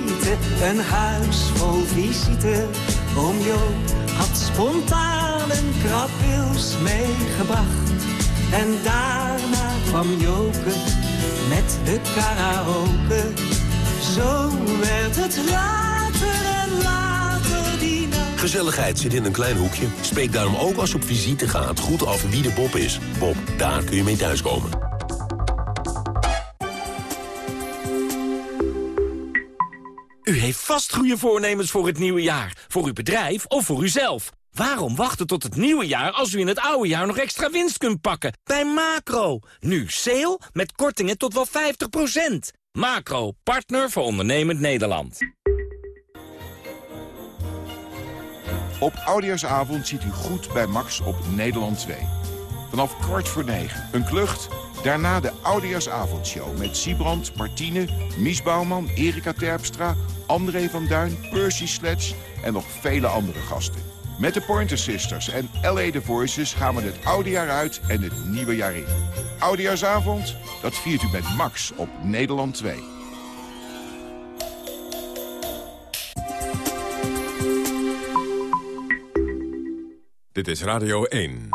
een huis vol visite. Oom Jo had spontaan een krabwils meegebracht. En daarna kwam Joke met de karaoke. Zo werd het later en later die nacht. Gezelligheid zit in een klein hoekje. Spreek daarom ook als op visite gaat goed af wie de Bob is. Bob, daar kun je mee thuiskomen. U heeft vast goede voornemens voor het nieuwe jaar. Voor uw bedrijf of voor uzelf. Waarom wachten tot het nieuwe jaar als u in het oude jaar nog extra winst kunt pakken? Bij Macro. Nu sale met kortingen tot wel 50%. Macro, partner voor ondernemend Nederland. Op Oudejaarsavond ziet u goed bij Max op Nederland 2. Vanaf kwart voor negen. Een klucht. Daarna de Oudejaarsavondshow met Siebrand, Martine, Mies Bouwman, Erika Terpstra, André van Duin, Percy Sledge en nog vele andere gasten. Met de Pointer Sisters en LA The Voices gaan we het oude jaar uit en het nieuwe jaar in. Oudejaarsavond, dat viert u met Max op Nederland 2. Dit is Radio 1.